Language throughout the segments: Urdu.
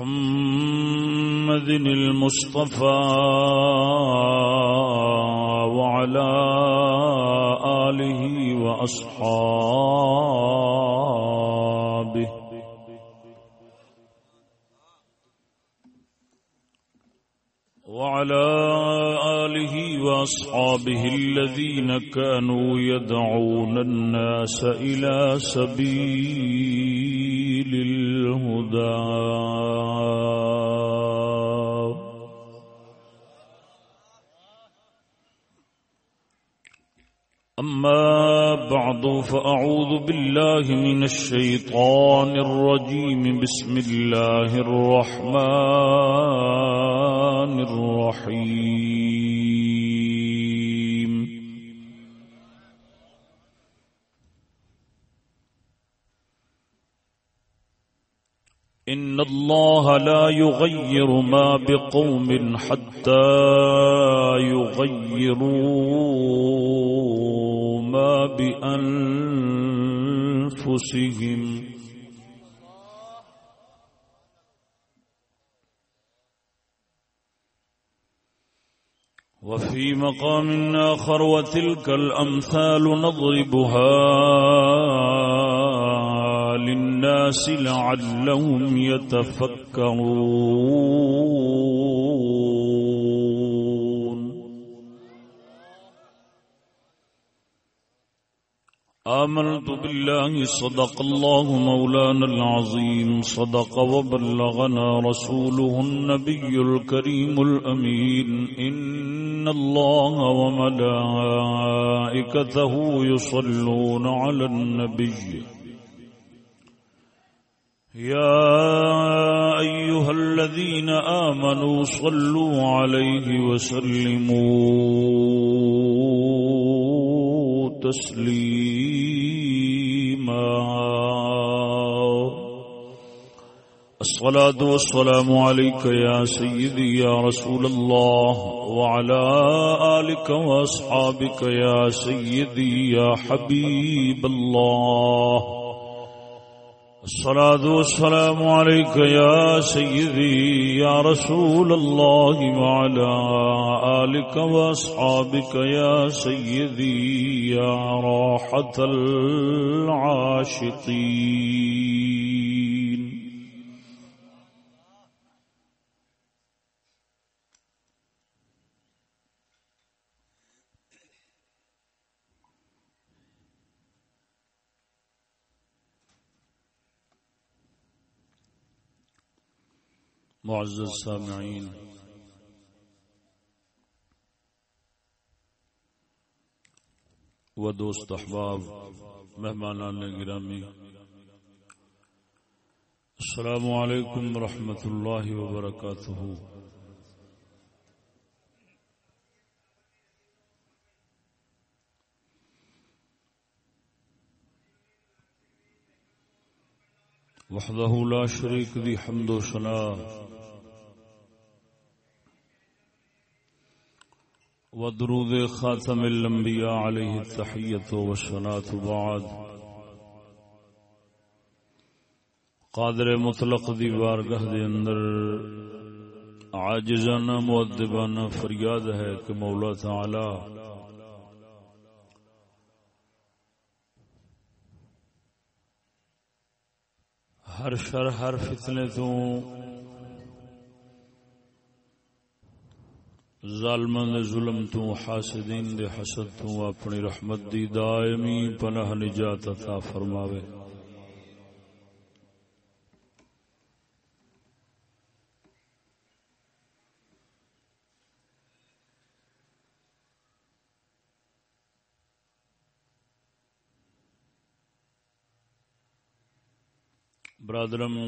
محمد المصطفى وعلى آله وأصحابه. وعلى آله وأصحابه الذين كانوا يدعون الناس إلى سبيل الهدى. أما بعد فأعوذ بالله من الشيطان الرجيم بسم الله الرحمن الرحيم إن الله لا يغير ما بقوم حتى يغيروا ما بأنفسهم وفي مقام آخر وتلك الأمثال نضربها للناس لعلهم يتفكرون آمنت بالله صدق الله مولانا العظيم، صدق وبلغنا رسوله النبي الكريم الأمين. إن الله وملائكته يصلون على النبي. يا أيها الذين آمنوا صلوا عليه وسلموا تسليما. الصلاة والسلام عليك يا سيدي يا رسول الله وعلى آلك وأصحابك يا سيدي يا حبيب الله. الصلاة والسلام عليك يا سيدي يا رسول الله وعلى آلك وأصحابك يا سيدي يا راحة العاشقين. معزز سامعین۔ و دوست احباب، مہمانان گرامی۔ السلام علیکم ورحمۃ اللہ وبرکاتہ۔ وحده لا شريك ذي حمد وثناء ودرود خاتم الانبياء عليه التحية والصلاة بعد. قادر مطلق دی بارگاہ دے اندر عاجزانہ مؤدبانہ فریاد ہے کہ مولا تعالی ہر شر ہر فتنے تو ظالماں ظلم تو حاسدین دے حسد تو اپنی رحمت دی دائمی پناہ نجات عطا فرماوے۔ برادرم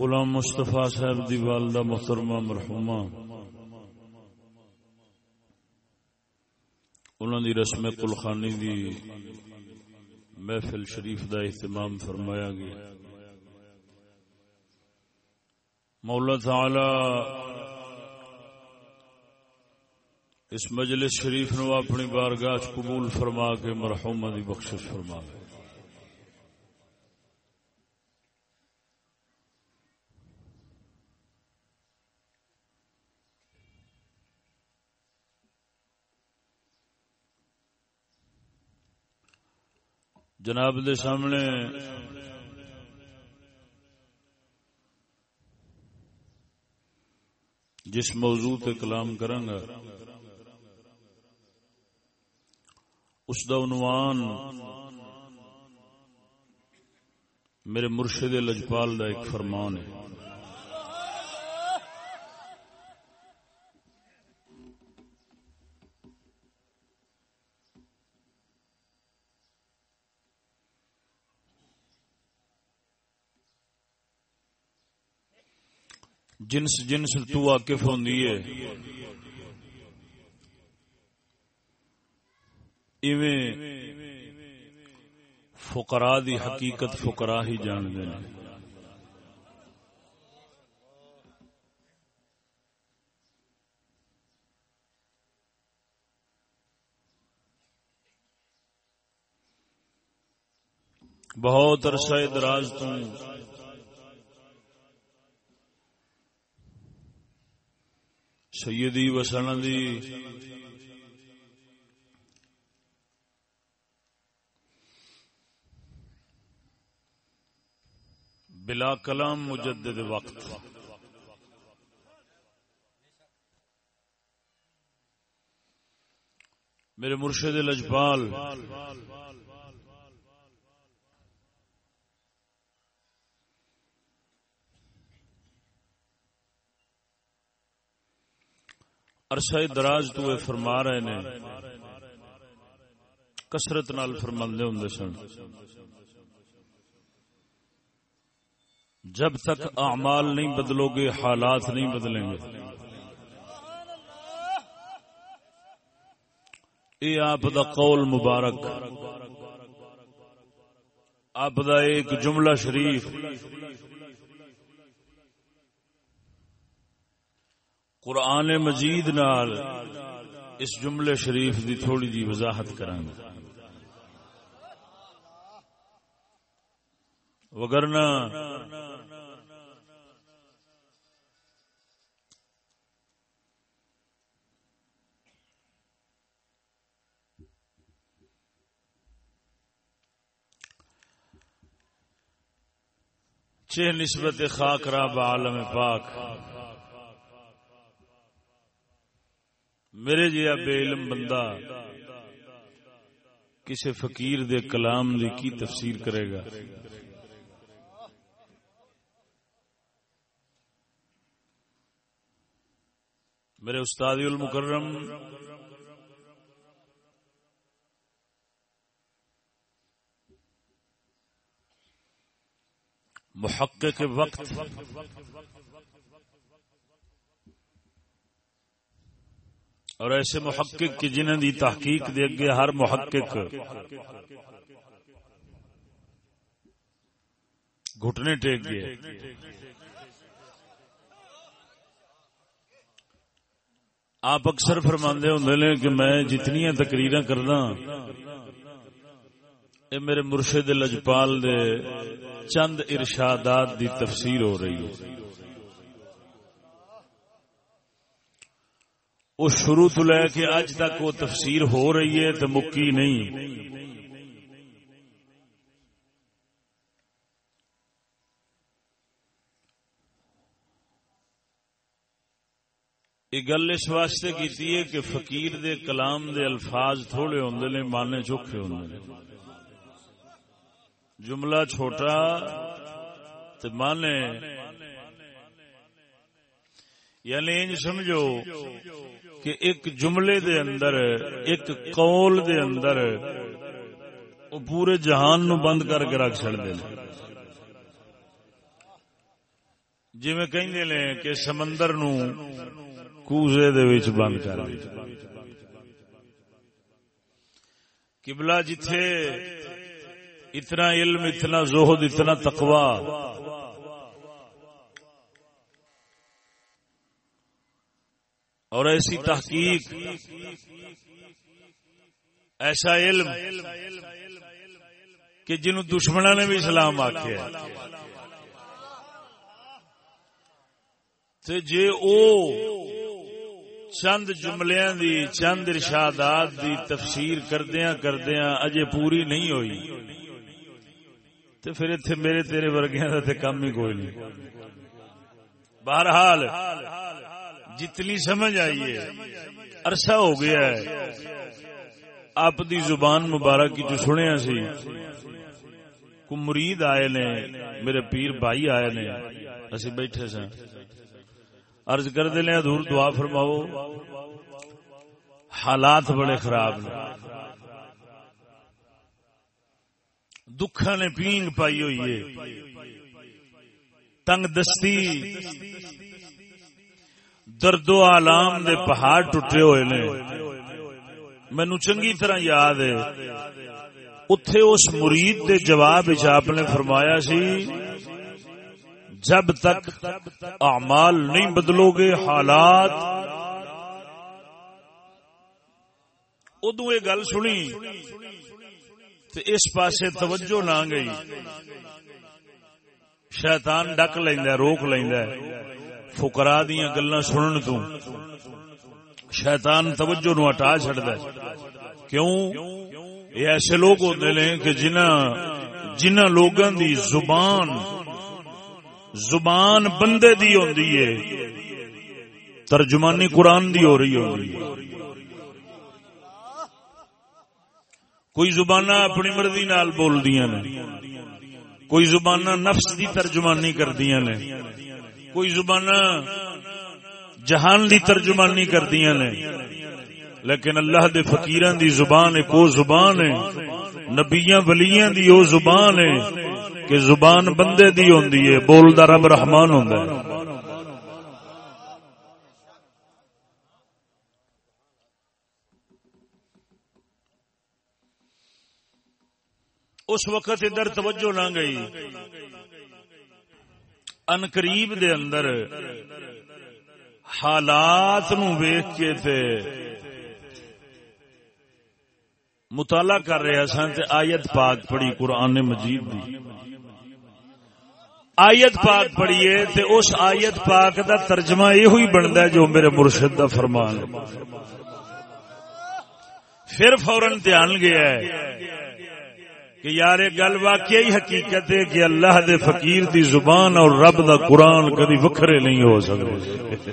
غلام مصطفیٰ صاحب دی والدہ محترمہ مرحومہ۔ انہوں دی رسم کلخانی دی محفل شریف دا اہتمام فرمایا گیا۔ مولا تعالی اس مجلس شریف نو اپنی بارگاہ قبول فرما کے مرحومہ دی بخشش فرما گئے جناب دے سامنے۔ جس موضوع تے کلام کروں گا اس دا عنوان میرے مرشد لجپال دا ایک فرمان ہے۔ جنس جنس تو واقف ہوندی ہے۔ ایویں فقراء دی حقیقت فقراء ہی جان دے بہت عرصہ دراز تو سیدی وسن دی بلا کلام مجدد وقت۔ میرے مرشد لجپال عرصہ دراز تو اے فرما رہے نے کسرت نال فرماندے ہوں سن۔ جب تک اعمال نہیں بدلو گے، حالات نہیں بدلیں گے۔ یہ آپ دا قول مبارک، آپ دا ایک جملہ شریف۔ قرآن مجید نال اس جملے شریف دی تھوڑی جی وضاحت کریں وگرنا چھ نسبت خاک را عالم پاک میرے جہا بے علم بندہ کسی فقیر دے کلام دی کی تفسیر کرے گا؟ میرے استاد المکرم، محقق وقت اور ایسے محقق کی جنہیں دی تحقیق دے گے ہر محقق گھٹنے ٹیک گئے۔ آپ اکثر فرماندے ہوں نے کہ میں جتنی تقریر کرنا یہ میرے مرشد لجپال دے چند ارشادات دی تفسیر ہو رہی ہے وہ شروع تو لے کے اج تک وہ تفسیر ہو رہی ہے تو مکی نہیں۔ یہ گل اس واسطے کی کہ فقیر دے کلام دے الفاظ تھوڑے ہوں نے مانے چوکھے ہوں جملہ چھوٹا مانے۔ یعنی انج سمجھو کہ ایک جملے دے اندر، ایک قول دے اندر وہ پورے جہان نو بند کر کے رکھ چڑ دے جی میں کہیں لے کہ سمندر نو کوزے دے وچ بند کر دے۔ قبلہ جتھے اتنا علم، اتنا زہد، اتنا تقوی اور ایسی تحقیق، ایسا علم کہ جنہوں دشمنہ نے بھی اسلام آخیا تے جے او چند جملیاں دی، چند ارشادات دی تفسیر کردیاں کردیاں اجے پوری نہیں ہوئی۔ تے پھر اتنے میرے تیرے ورگیاں دا تے کام ہی کوئی نہیں۔ بہرحال جتنی سمجھ آئی ہے، عرصہ ہو گیا ہے۔ آپ دی زبان مبارک کی جو سنیا سی کو مرید آئے نے، میرے پیر بھائی آئے نے، اسی بیٹھے سن۔ عرض کر دے لیں دور دعا فرماؤ۔ حالات بڑے خراب نے۔ دکھا نے پینگ پائی ہوئی ہے۔ تنگ دستی درد و آلام دے پہاڑ ٹوٹے ہوئے نے۔ مینو چنگی طرح یاد ہے۔ اتے اس مرید دے جواب آپ نے فرمایا سی، جب تک اعمال نہیں بدلو گے، حالات۔ ادو یہ گل سنی تو اس پاسے توجہ نہ گئی۔ شیطان ڈک لینا روک لینا فکرا دیا گلا سنن تو شیطان توجہ نو ہٹا چڈ کیوں؟ یہ ایسے لوگ ہوتے ہیں کہ جنہ جنہ لوگوں دی زبان زبان بندے دی ہوندی ہے، ترجمانی قرآن دی ہو رہی ہوندی ہے۔ کوئی زبان اپنی مرضی نال بول دیا نے، کوئی زبان نفس دی ترجمانی کر دیا نے۔ کوئی زبان جہان دی ترجمانی کر دیا نے۔ لیکن اللہ دے فقیران دی زبان ایک وہ زبان ہے۔ نبیاں ولیاں دی وہ زبان ہے کہ زبان بندے دی ہوندی ہے، بولدا رب رحمان ہوندا ہے۔ اس وقت ادھر توجہ نہ گئی۔ ان قریب دے اندر حالات نو ویخ کے تے مطالعہ کر رہے سن آیت پاک پڑھی قرآن مجید دی آیت پاک پڑھیے تے اس آیت پاک دا ترجمہ یہ ہوئی بنتا ہے جو میرے مرشد دا فرمان پھر فورن دھیان گیا ہے کہ یار گل واقعی حقیقت ہے کہ اللہ دے فقیر دی زبان اور رب دا قرآن کدی وکھرے نہیں ہو سکتے۔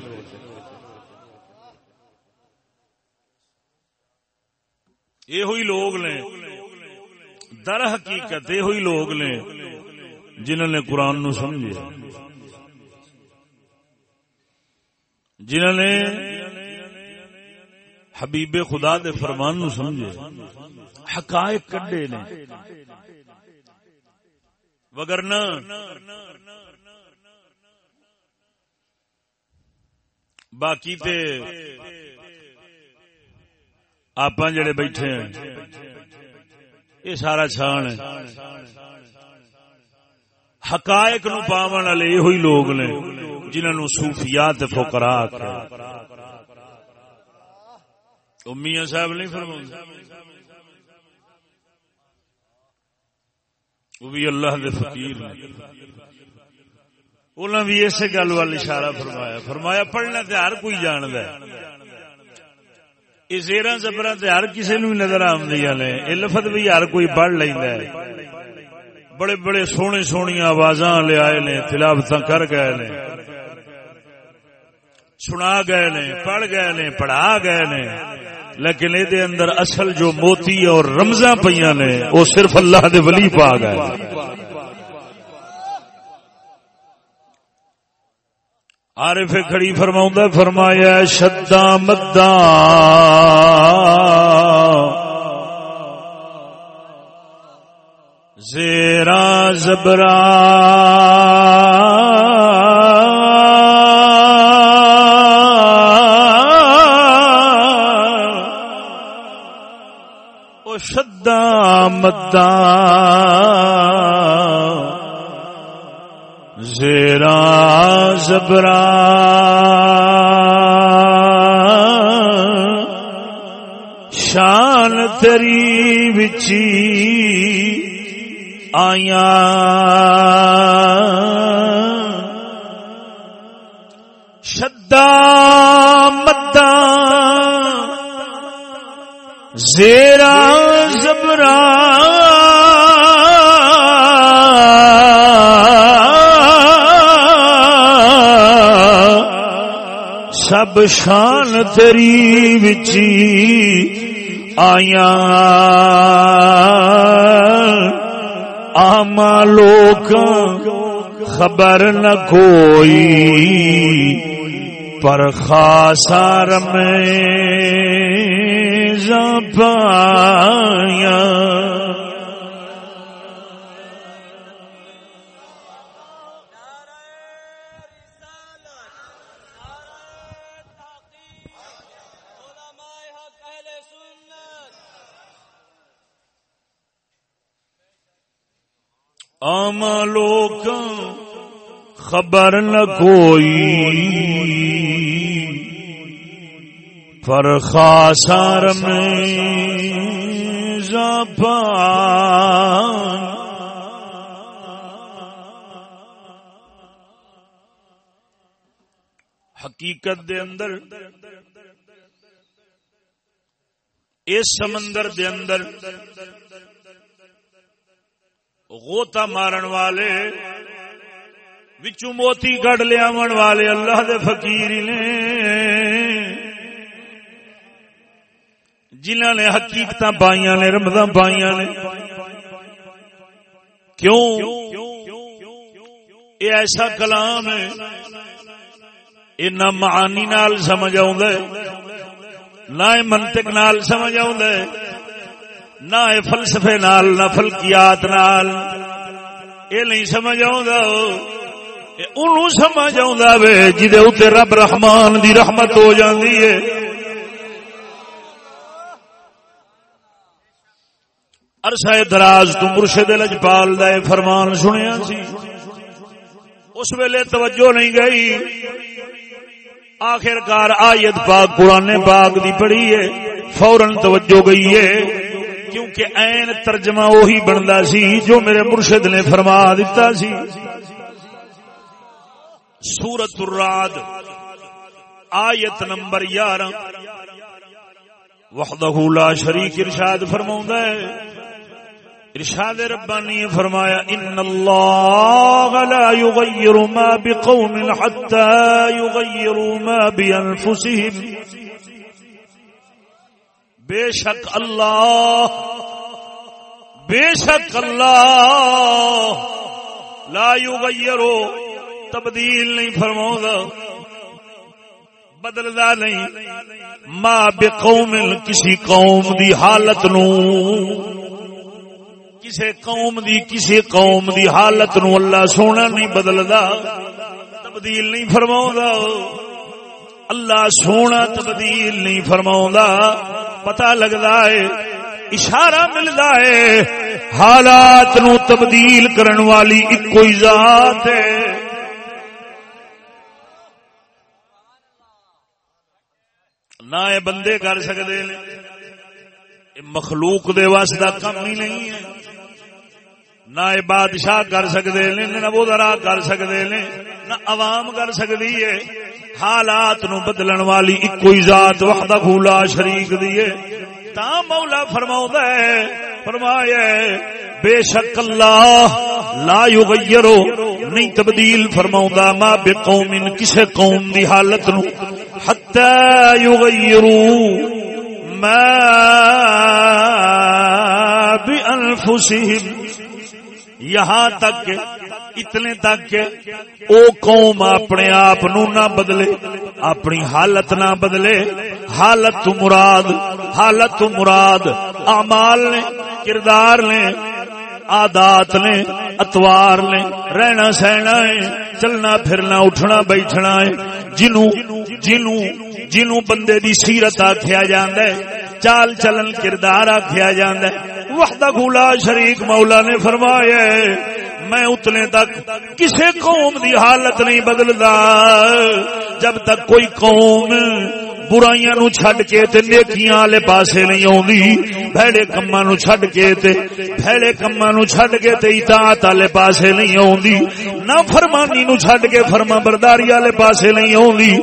یہ ہوئی لوگ نے۔ در حقیقت یہ ہوئی لوگ نے جنہوں نے قرآن نو سمجھے۔ جنہوں نے حبیب خدا دے فرمان نو سمجھے۔ حقائق کڈے نے۔ وگرنا باقی تے آپ جڑے بیٹھے ہیں، یہ سارا چھان ہے۔ حقائق نو پاون والے یہ لوگ نے جنہوں نے صوفیات فقرا میاں صاحب نہیں فرما وہ بھی اللہ دے فقیر انہوں بھی اسی گل وال اشارہ فرمایا۔ فرمایا، پڑھنا تے ہر کوئی جاند ہے۔ یہ زیرا زبر ہر کسی نو نظر آدی نے۔ یہ لفظ بھی ہر کوئی پڑھ لینا ہے۔ بڑے بڑے سونے سونی آواز لے آئے نے تلاوت کر گئے نے۔ سنا گئے نے، پڑھ گئے نے، پڑھا گئے نے۔ لیکن یہ اندر اصل جو موتی اور رمزاں پہ نے، وہ صرف اللہ دے ولی پا گئے عارف کھڑی فرماؤں فرمایا شدا مدا زیرا زبرا شدا مدا زیرا زبرا۔ شان تری بچی آیا۔ شدا مدا زیرا زبرا۔ سب شان تری بچی آیا آما لوگ خبر نہ کوئی پر خاصار میں پایا۔ خبر نہ کوئی۔ پر خاصار میں زبان حقیقت دے اندر، اس سمندر دے اندر غوطہ مارن والے وچوں موتی کڈ لیا من والے اللہ دے فقیر نے۔ جنہ نے حقیقت پائیا نے رمد پائیا نے۔ کیوں؟ یہ ایسا کلام ہے یہ نہ معانی نال سمجھ آ نہ منطق نال سمجھ آ نہ فلسفے نال، نہ فلکیات نال۔ یہ نہیں سمجھ آ سمجھ آ جی رب رحمان دی رحمت ہو جاتی ہے۔ عرصہ دراز تو مرشد لجپال دا فرمان سنیا سی۔ اس ویلے توجہ نہیں گئی۔ آخر کار آیت پاک قرآن پاک دی پڑھی ہے۔ فورن توجہ گئی ہے۔ کیونکہ این ترجمہ وہی بنتا سی جو میرے مرشد نے فرما دیتا سی۔ سورت الراد آیت نمبر یارہ۔ وحدہ لا شریک ارشاد فرماؤں ہے۔ ارشاد ربانی فرمایا، ان اللہ لا يغير ما بقوم حتى يغيروا ما بانفسهم بے شک اللہ، بے شک اللہ لا يغيرو تبدیل نہیں فرماؤں بدلدا نہیں۔ ما بقوم کسی قوم دی حالت نو۔ کسی قوم دی کسی قوم دی حالت نو اللہ سونا نہیں بدلدا۔ تبدیل نہیں فرما اللہ سونا تبدیل نہیں فرما پتا لگتا ہے، اشارہ ملتا ہے۔ حالات نو تبدیل کرن والی ایک کوئی ذات ہے۔ نہ بندے کر سکتے مخلوق دے واسطہ کم ہی نہیں ہے۔ نہ بادشاہ کر سکتے ہیں، نہ وہ وزرا کر سکتے ہیں، نہ عوام کر سکتی ہے۔ حالات نو بدلن والی ایک ذات وحدہ پھولا شریک دیے تا مولا فرما ہے فرمایا بے شک اللہ لا یغیرو نہیں تبدیل فرماؤں ما بے قوم کسے قوم دی حالت نو حتی یغیرو ما بی انفسهم یہاں تک اتنے تک او قوم اپنے آپ نو نہ بدلے اپنی حالت نہ بدلے حالت مراد حالت تو مراد، اعمال نے، کردار نے، عادات نے، اتوار نے، رہنا سہنا ہے، چلنا پھرنا، اٹھنا بیٹھنا ہے، جنوں جنوں جنوں بندے دی سیرت آخیا جاندا ہے، چال چلن کردار آخیا جاندا ہے۔ وحدہ گولا شریک مولا نے فرمایا ہے، میں اتنے تک کسے قوم دی حالت نہیں بدلدا، جب تک کوئی قوم برائیاں نو چھڈ کے تے نیکیاں والے پاسے نہیں اوندی بھڑے کماں نو چھڈ کے تے، بھڑے کماں نو چھڈ کے تے اطاعت والے پاسے نہیں اوندی نہ فرمانی نو چھڈ کے فرما برداری والے پاسے نہیں اوندی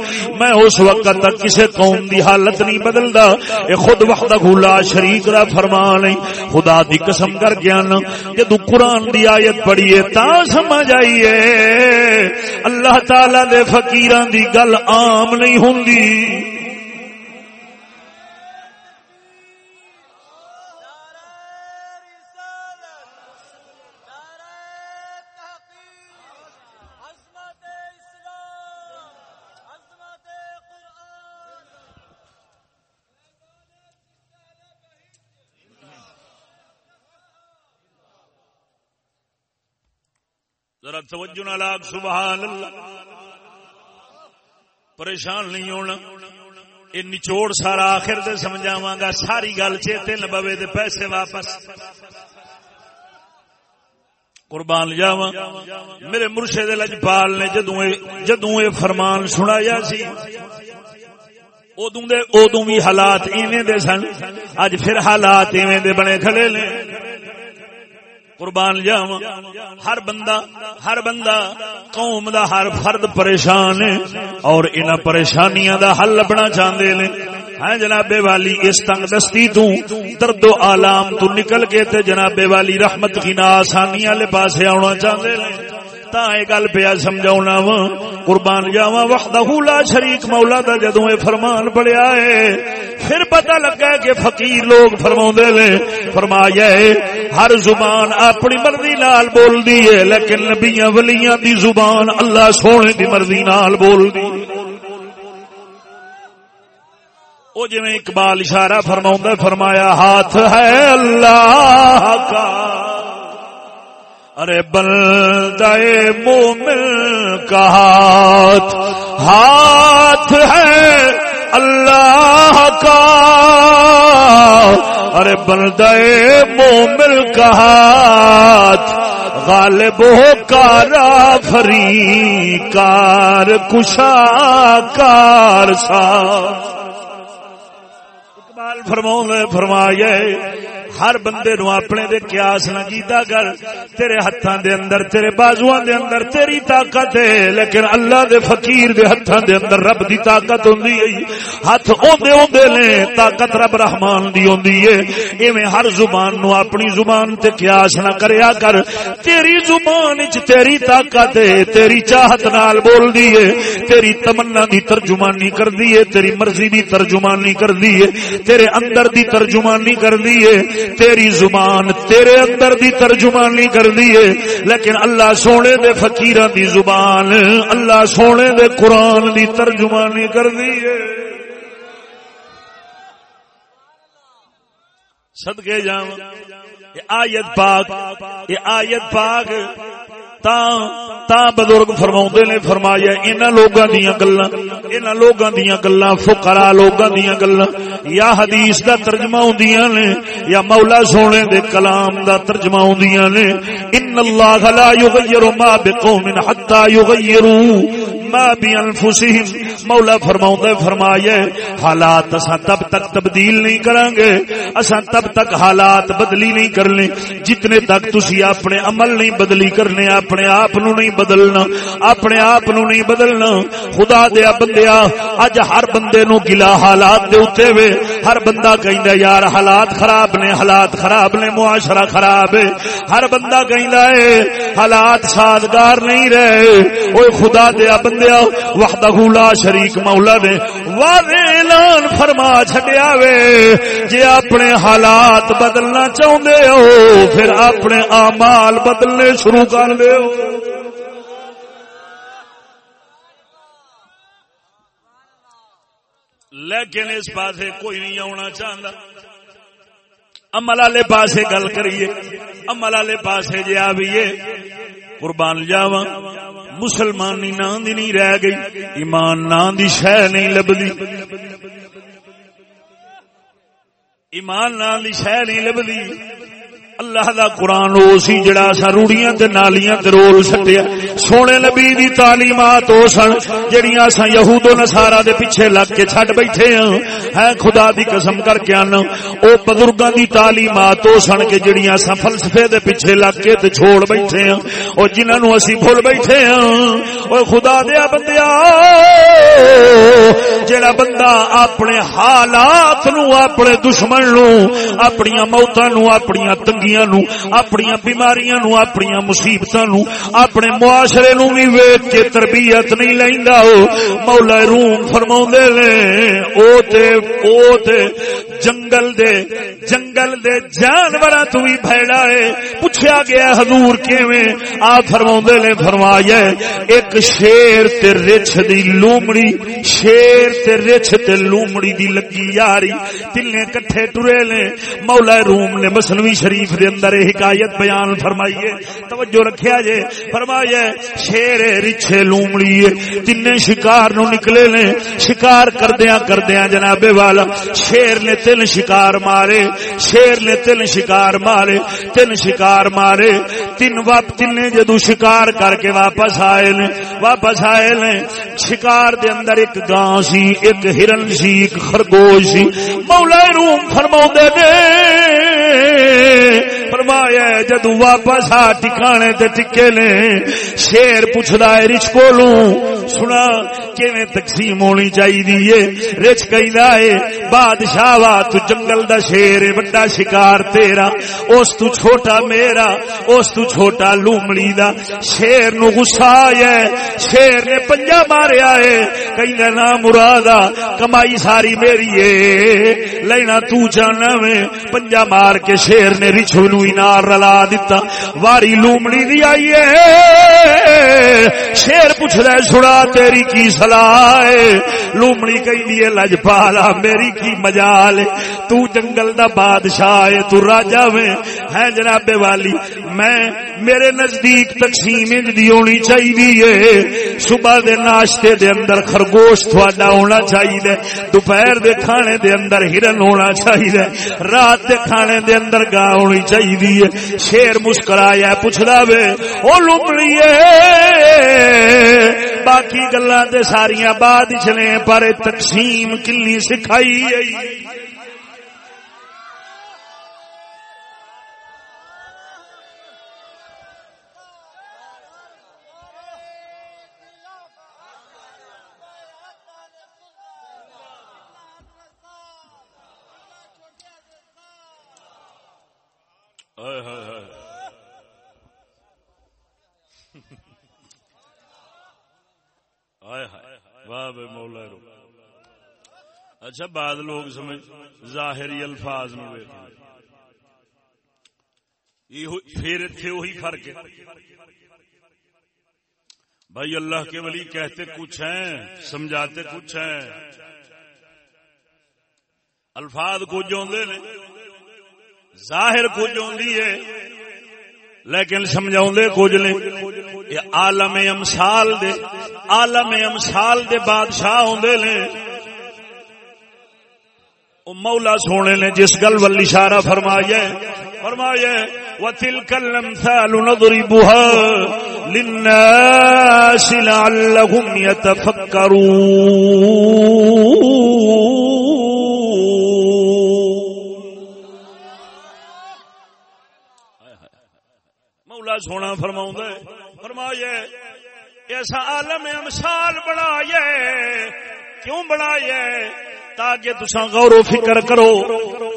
میں اس وقت تک کسے قوم دی حالت نہیں بدلدا۔ اے خود وحدہ لا شریک دا فرمان ہے۔ خدا دی قسم کر گیا نا جدو قرآن دی آیت پڑھیے تا سمجھ آئیے۔ اللہ تعالی دے فقیران دی گل عام نہیں ہوندی۔ توجہ نہ لاگ سبحان اللہ۔ پریشان نہیں ہونا۔ یہ نچوڑ سارا آخر دے سمجھاوا گا۔ ساری گل چیتے نبوے دے پیسے واپس۔ قربان جاوا میرے مرشد لجپال نے جدوں جدوں یہ فرمان سنایا سی ادوں دے ادوں بھی حالات ایویں دے سن۔ اج پھر حالات ایویں دے بنے کھڑے نے۔ قربان جاوا ہر بندہ ہر بندہ قوم دا ہر فرد پریشان ہے اور ان پریشانیاں دا حل لبنا چاہتے ہیں ہاں جناب والی، اس تنگ دستی تو درد و آلام تو نکل کے تے جناب والی رحمت کی نا آسانی والے پاسے آنا چاہتے ہیں تا یہ گل پیا سمجھا وا۔ قربان جاوا وحدہ لا شریک مولا دا جدو اے فرمان پڑیا ہے، پھر پتہ لگا کہ فقیر لوگ فرما نے، فرمایا ہر زبان اپنی مرضی نال بول دی ہے، لیکن نبیاں ولیاں دی زبان اللہ سونے دی مرضی نال بول دی وہ جی اقبال اشارہ فرما فرمایا، ہاتھ ہے اللہ کا۔ ارے بندے مومن کا ہاتھ ہاتھ ہے اللہ کا۔ ارے بندے مومن کا ہاتھ، غالب ہو کارا فری کار کشا کار سا اقبال فرما فرمایا ہر بندے نو اپنے دے قیاس نہ کیتا کر، تیرے ہتھاں دے اندر، تیرے بازواں دے اندر، تیری طاقت ہے۔ لیکن اللہ دے فقیر دے ہتھاں دے اندر رب دی طاقت ہوندی ہے۔ ہاتھ اوندے اوندے نے، طاقت رب رحمان دی ہوندی ہے۔ ایویں ہر زبان نو اپنی زبان تے قیاس نہ کریا کر۔ تیری زبان وچ تیری طاقت ہے، تیری چاہت نال بول دی ہے۔ تیری تمنا دی ترجمانی کر دی ہے، تیری مرضی دی ترجمانی کر دی ہے۔ تیرے اندر دی ترجمانی کر دی ہے۔ تیری زبان تیرے اندر دی ترجمانی کر دیے لیکن اللہ سونے دے فقیران دی زبان، اللہ سونے دے قرآن دی ترجمانی کر دیے صدقے جاؤں یہ آیت پاک یہ آیت پاک تا تا بزرگ فرما نے فرمایا ان لوگوں دیا گلا ان لوگوں دیا گلا فکرا لوگوں دیا گلا یا حدیث دا ترجمہ ہوں نے، یا مولا سونے دے کلام دا ترجمہ ہوں نے، ان اللہ لا یغیر ما بقوم حتا یغیروا ما بانفسهم مولا فرماؤں فرمایا حالات اسا تب تک تبدیل نہیں کریں گے اسا تب تک حالات بدلی نہیں کرنے۔ جتنے تک تسی اپنے عمل نہیں بدلی کرنے، اپنے آپ نو نہیں بدلنا، اپنے آپ نو نہیں بدلنا۔ خدا دیا بندیا اج ہر بندے نو گلا حالات دے اوتے وے۔ ہر بندہ کہندا یار حالات خراب نے، حالات خراب نے، معاشرہ خراب ہے۔ ہر بندہ کہندا ہے، حالات سازگار نہیں رہے۔ اوے خدا دیا بندیا وحدہ گولا شریک مولا نے واضح اعلان فرما چڈیا وے۔ جی اپنے حالات بدلنا چاہتے ہو، پھر اپنے آمال بدلنے شروع کر دیو لیکن اس پاسے کوئی نہیں آنا چاہتا امل والے پاسے گل کریے۔ امل والے پاسے جی آئیے قربان جاوا مسلمانی نام دی نہیں رہ گئی، ایمان نام دی شہ نہیں لبدی ایمان نام دی شہ نہیں لبدی اللہ دا قرآن او سی جڑا سا روڑیاں تے نالیاں تے رول سٹیا. سونے نبی دی تعلیمات او سن جڑیاں اساں یہود و نصارا دے پیچھے لگ کے چھڈ بیٹھے ہاں. ہے خدا دی قسم کر کے آنا او بزرگاں دی تعلیمات او سن کہ جڑیاں اساں فلسفے دے پیچھے لگ کے تے چھوڑ بیٹھے ہاں. او جنہاں نو اسی بھول بیٹھے ہاں. او خدا دیا بندیا جڑا بندہ اپنے حالات نو، اپنے دشمن نو اپنی موتاں نو اپنی تنگی نو اپنی بیماریاں نو اپنی مصیبتاں نو، اپنے معاشرے نو بھی ویکھ کے تربیت نہیں لیندا او مولا روم فرماوندے نے، او تے او تے، جنگل دے جنگل دے جانوراں تو بھی بھڑا ہے۔ پوچھا گیا حضور کیویں؟ آ فرماوندے نے، فرمایا، ایک شیر تے رچھ دی لومڑی، شیر تے رچھ تے لومڑی دی لگی یاری۔ تینے کٹھے ٹرے نے، مولا روم نے مسنوی شریف دے اندر حکایت بیان فرمائیے، توجہ رکھیا جے فرمایا شیر رچھے، لومڑی تین شکار نو نکلے نے، شکار کردیاں کردیاں جناب والا، شیر نے تین شکار مارے، شیر نے تین شکار مارے، تین شکار مارے، تین واپ تین جدو شکار کر کے واپس آئے نے، واپس آئے نے، شکار دے اندر ایک گاں سی، ایک ہرن سی، ایک خرگوش سی، مولا روم فرما دے فرمایا جدو واپس آ ٹکانے تے ٹکے نے، شیر پوچھدا ہے، رچ کولوں؟ سنا، کیویں تقسیم ہونی چاہیے رچ کہندا ہے، بادشاہ وا، تو جنگل دا شیر ہے بڑا شکار تیرا، اس تو چھوٹا میرا، اس تو چھوٹا لومڑی دا۔ شیر نو غصہ آیا شیر نے پنجا ماریا ہے کہندا نا مرادا کمائی ساری میری ہے، لینا تو جانا میں پنجا مار کے شیر نے رچ نو رلا دیتا واری لومڑی دی آئی ہے۔ شیر پوچھ رہے سڑا تیری کی سلاح ہے؟ لومڑی کہی لج پالا، میری کی مجال تو جنگل دا بادشاہ ہے، تو راجہ میں ہے جناب والی، میں میرے نزدیک تقسیم انج دی ہونی چاہیے صبح دے ناشتے دے اندر خرگوش تھوڑا ہونا چاہیے دوپہر دے کھانے دے اندر ہرن ہونا چاہیے رات دے کھانے دے اندر گاہ ہونی چاہیے شیر مسکرایا پوچھدا وے، او لمڑی باقی گلا ساریاں بعد چلے پر تقسیم کلی سکھائی۔ مولا رو۔ اچھا بعد لوگ سمجھ، ظاہری الفاظ میں پھر تھے وہی فرق ہے۔ بھائی، اللہ کے ولی کہتے کچھ ہیں، سمجھاتے کچھ ہیں۔ الفاظ کچھ آدھے نے، ظاہر کچھ آدھی ہے۔ لیکن سمجھا کچھ نے یہ عالم امسال دے عالم امسال دے بادشاہ آدھے نے۔ مولا سونے نے جس گل ول اشارہ فرمایا فرمایا وتلك الامثال نضربها للناس لعلهم يتفكرون۔ سونا فرما فرمایا ایسا عالم امسال بنایا کیوں بنایا تاکہ تسا غور و فکر کرو،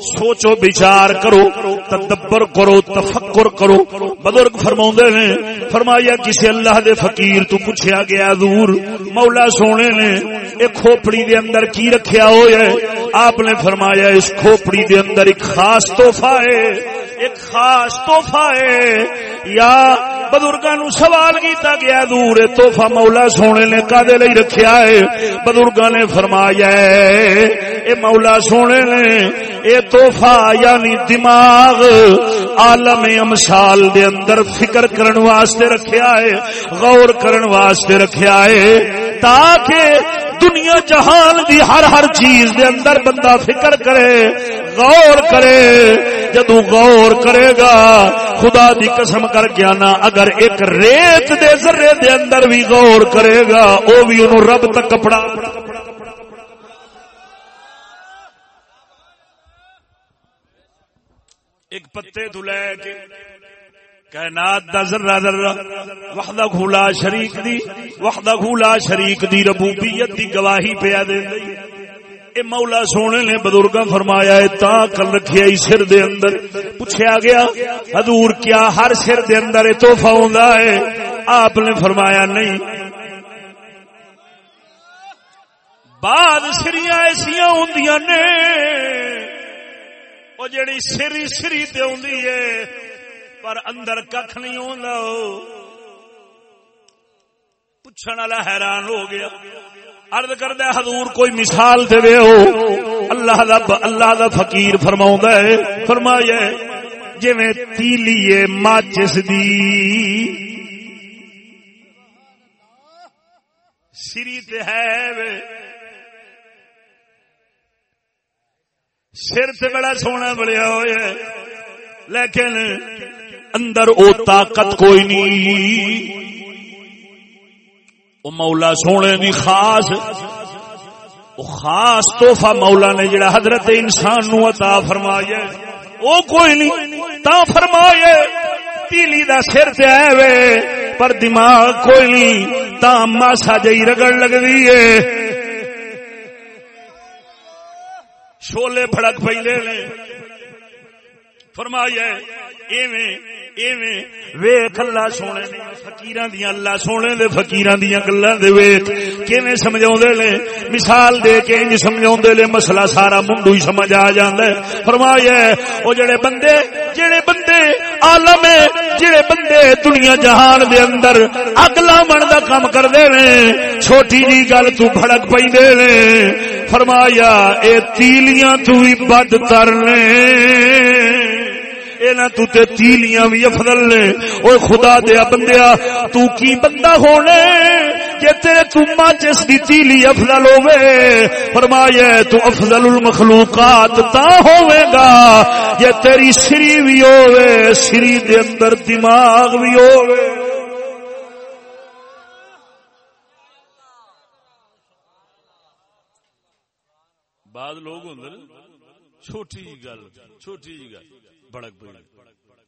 سوچو، بچار کرو، تدبر کرو، تفکر کرو۔ بزرگ فرما نے فرمایا کسی اللہ دے فقیر تو پوچھا گیا دور مولا سونے نے ایک کھوپڑی دے اندر کی رکھیا ہوا ہے؟ آپ نے فرمایا، اس کھوپڑی دے اندر ایک خاص تحفہ ہے۔ ایک خاص تحفہ ہے۔ یا بزرگاں نو سوال کیتا گیا دور توحفہ مولا سونے نے کدے لئی رکھیا ہے؟ بزرگاں نے فرمایا اے مولا سونے نے، اے توحفہ یعنی دماغ عالم امثال دے اندر فکر کرن واسطے رکھیا ہے، غور کرن واسطے رکھیا ہے، تاکہ دنیا جہان دی ہر ہر چیز دے اندر بندہ فکر کرے، غور کرے۔ جدو غور کرے گا، خدا دی قسم کر کے نا اگر ایک ریت دے ذرے دے اندر بھی غور کرے گا، او بھی انہوں رب تک کپڑا۔ ایک پتے تو لے کے کائنات دا ذرہ ذرہ وحدہ گھولا شریک دی، وحدہ گھولا شریک دی ربوبیت دی گواہی پیا دے۔ دی اے مولا سونے نے بزرگاں فرمایا ہے تا کل رکھیا ہی سر دے اندر۔ پوچھا گیا، حضور کیا ہر سر دے اندر اے تحفہ ہوندا ہے؟ آپ نے فرمایا، نہیں۔ بعد سریاں ایسیاں ہوندیاں نے، او جڑی سری سری تے ہوندی ہے پر اندر کھ نہیں آ پوچھنے والا حیران ہو گیا۔ ارد کردہ حضور کوئی مثال دے ہو۔ اللہ دا اللہ دا فقیر فرما ہے۔ فرمایا جی میں تیلی ماچس دی۔ سری تے ہے سر تے بڑا سونا بڑیا ہوا لیکن اندر او طاقت کوئی نہیں۔ او مولا سونے دی خاص، او خاص توحفہ مولا نے جڑا حضرت انسان نو عطا فرمایا او کوئی نہیں، تا فرمایا تیلی دا سر تے وے، پر دماغ کوئی نہیں۔ تا ماسا جئی رگڑ لگدی ہے۔ شولے پھڑک پہلے نے۔ فرمایا ایویں ایویں، ویکھ اللہ سونے نے فقیراں دی اللہ سونے دے فقیراں دی گلاں دے ویکھ، کیویں سمجھاوندے نے؟ مثال دے کے انج سمجھاوندے نے، مسئلہ سارا منڈو ہی سمجھ آ جاندا ہے۔ فرمایا او جڑے بندے جڑے بندے عالم جڑے بندے دنیا جہان دے اندر اگ لاون دا کام کردے نے، چھوٹی جی گل تو بھڑک پیندے نے۔ فرمایا، اے تیلیاں تو ہی بد تر نے۔ تو تے تیلیاں بھی افضل نے۔ اوے خدا دیا بندیا تو کی بندہ ہونے؟ کہ تیرے تو ماچس دی تیلی افضل ہوئے فرمایا، تو افضل المخلوقات تا ہوئے گا۔ یہ تیری سری بھی ہوئے سری دے اندر دماغ بھی ہوئے بعد لوگ ہوں چھوٹی جی گل چھوٹی جی گل۔ بڑک پی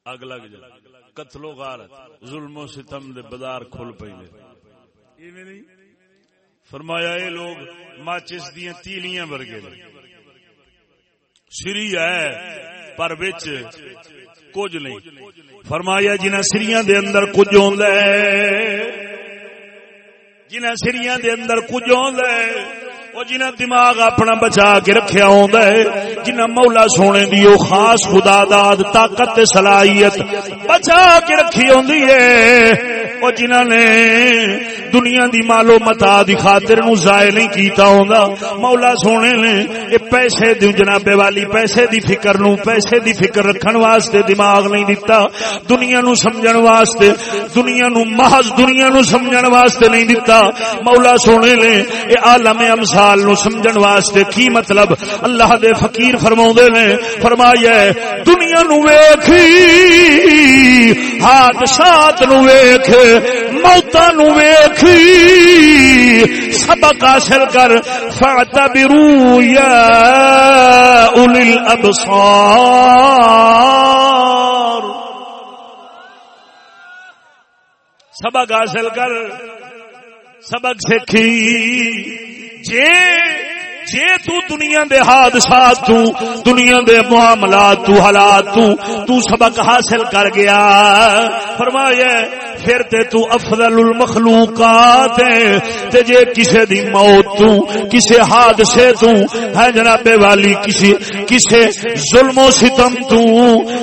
اگ لگ جائے قتل و غارت ظلم و ستم دے بازار کھل پی فرمایا اے لوگ ماچس دیا تیلیاں ورگے سری ہے پر بچ کچھ نہیں۔ فرمایا جنہ سریاں دے اندر کچھ ہوندا ہے جنہ سریاں دے اندر کچھ ہوندا ہے وہ جنہ دماغ اپنا بچا کے رکھیا ہوندا ہے، جنہ مولا سونے دی او خاص خدا داد طاقت تے صلاحیت بچا کے رکھی ہوندی ہے۔ او جنہ نے دنیا دی مالو متا دی خاطر نو ضائع نہیں کیتا ہوندا، مولا سونے نے اے پیسے دی جناب والی، پیسے دی فکر نو، پیسے دی فکر رکھن واسطے دماغ نہیں دتا، دنیا نو سمجھن واسطے، دنیا نو محض دنیا نو سمجھن واسطے نہیں دتا۔ مولا سونے نے اے عالم امسا حال نو سمجھن واسطے کی مطلب؟ اللہ دے فقیر فرما نے، فرمایا دنیا نو ویکھی حادثات نو ویکھ۔ موتا نو ویکھی، سبق حاصل کر، فاعتبروا یا اولی الابصار سبق حاصل کر، سبق سیکھی۔ جے جے تو دنیا دے حادثات تو، دنیا دے معاملات تو، حالات تو تو سبق حاصل کر گیا۔ فرمایا پھر تے تو افضل المخلوقات ہے تے جے کسے دی موت تو، کسے حادثے تو، ہے جناب والی کسی کسے ظلم و ستم تو،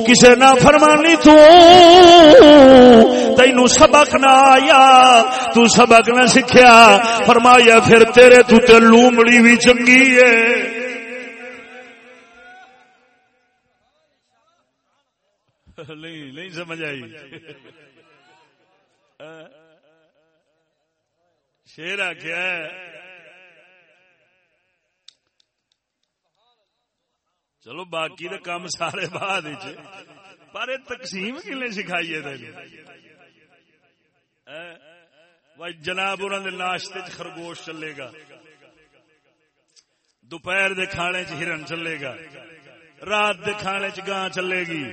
کسے نافرمانی تو۔ تینو سبق نہ آیا، تو سبق نہ سکھیا فرمایا، پھر تیرے تو تے لومڑی بھی چنگی ہے۔ نہیں نہیں سمجھ آئی۔ شیر آخیا چلو باقی تو کام سارے بعد پر تقسیم کلے سکھائی ہے جناب انہوں نے ناشتے خرگوش چلے گا۔ دوپہر دے کھانے چ ہرن چلے گا۔ رات دے کھانے چ گاں چلے گی۔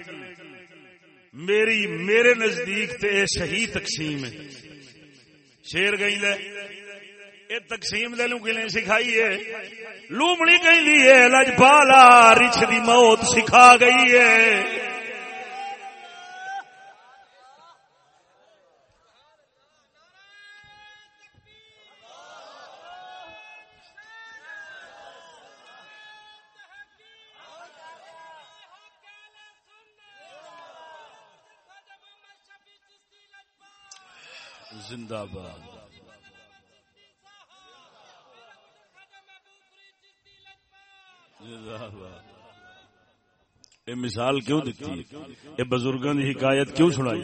میری، میرے نزدیک تے صحیح تقسیم ہے۔ شیر گئی لے یہ تقسیم دے لوں کلیں سکھائی ہے۔ لومڑی گئی ہے لجپالا رچھ دی موت سکھا گئی ہے۔ زندہ باد۔ یہ مثال کیوں دیتی ہے؟ یہ بزرگوں کی حکایت کیوں سنائی؟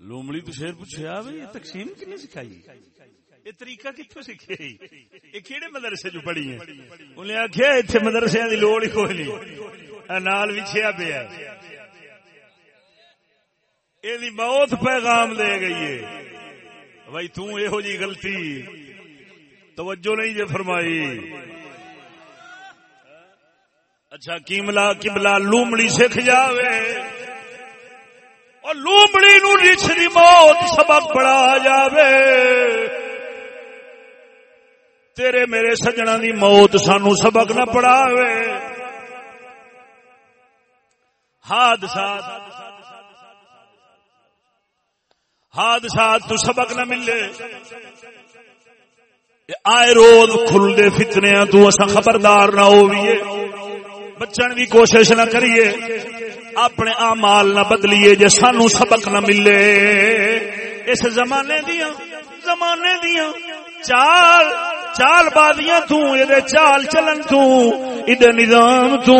لومڑی تو شیر پوچھا بھائی یہ تقسیم کنے سکھائی؟ یہ طریقہ کتوں سیکھے؟ یہ کہڑے مدرسے جو پڑھی ہیں؟ انہیں آخیا اتنے مدرسے کی لوڑ ہی کوئی نہیں۔ نال بچھیا پیا یہ موت پیغام دے گئی ہے بھائی توں یہو جی غلطی توجہ نہیں جے فرمائی اچھا کیملا کملا لومڑی سکھ جاوے اور لومڑی نو رچ دی موت سبق پڑا جاوے تیرے میرے سجنا دی موت سانو سبق نہ پڑھاوے حادثات حادثات تو سبق نہ ملے۔ آئے روز کھل دے تو اسا خبردار نہ ہوئیے۔ بچن دی کوشش نہ کریے۔ اپنے آمال نہ بدلیے جے سانو سبق نہ ملے۔ اس زمانے دیا زمانے دیا چال چال بادیاں تو یہ چال چلن تو یہ نظام تو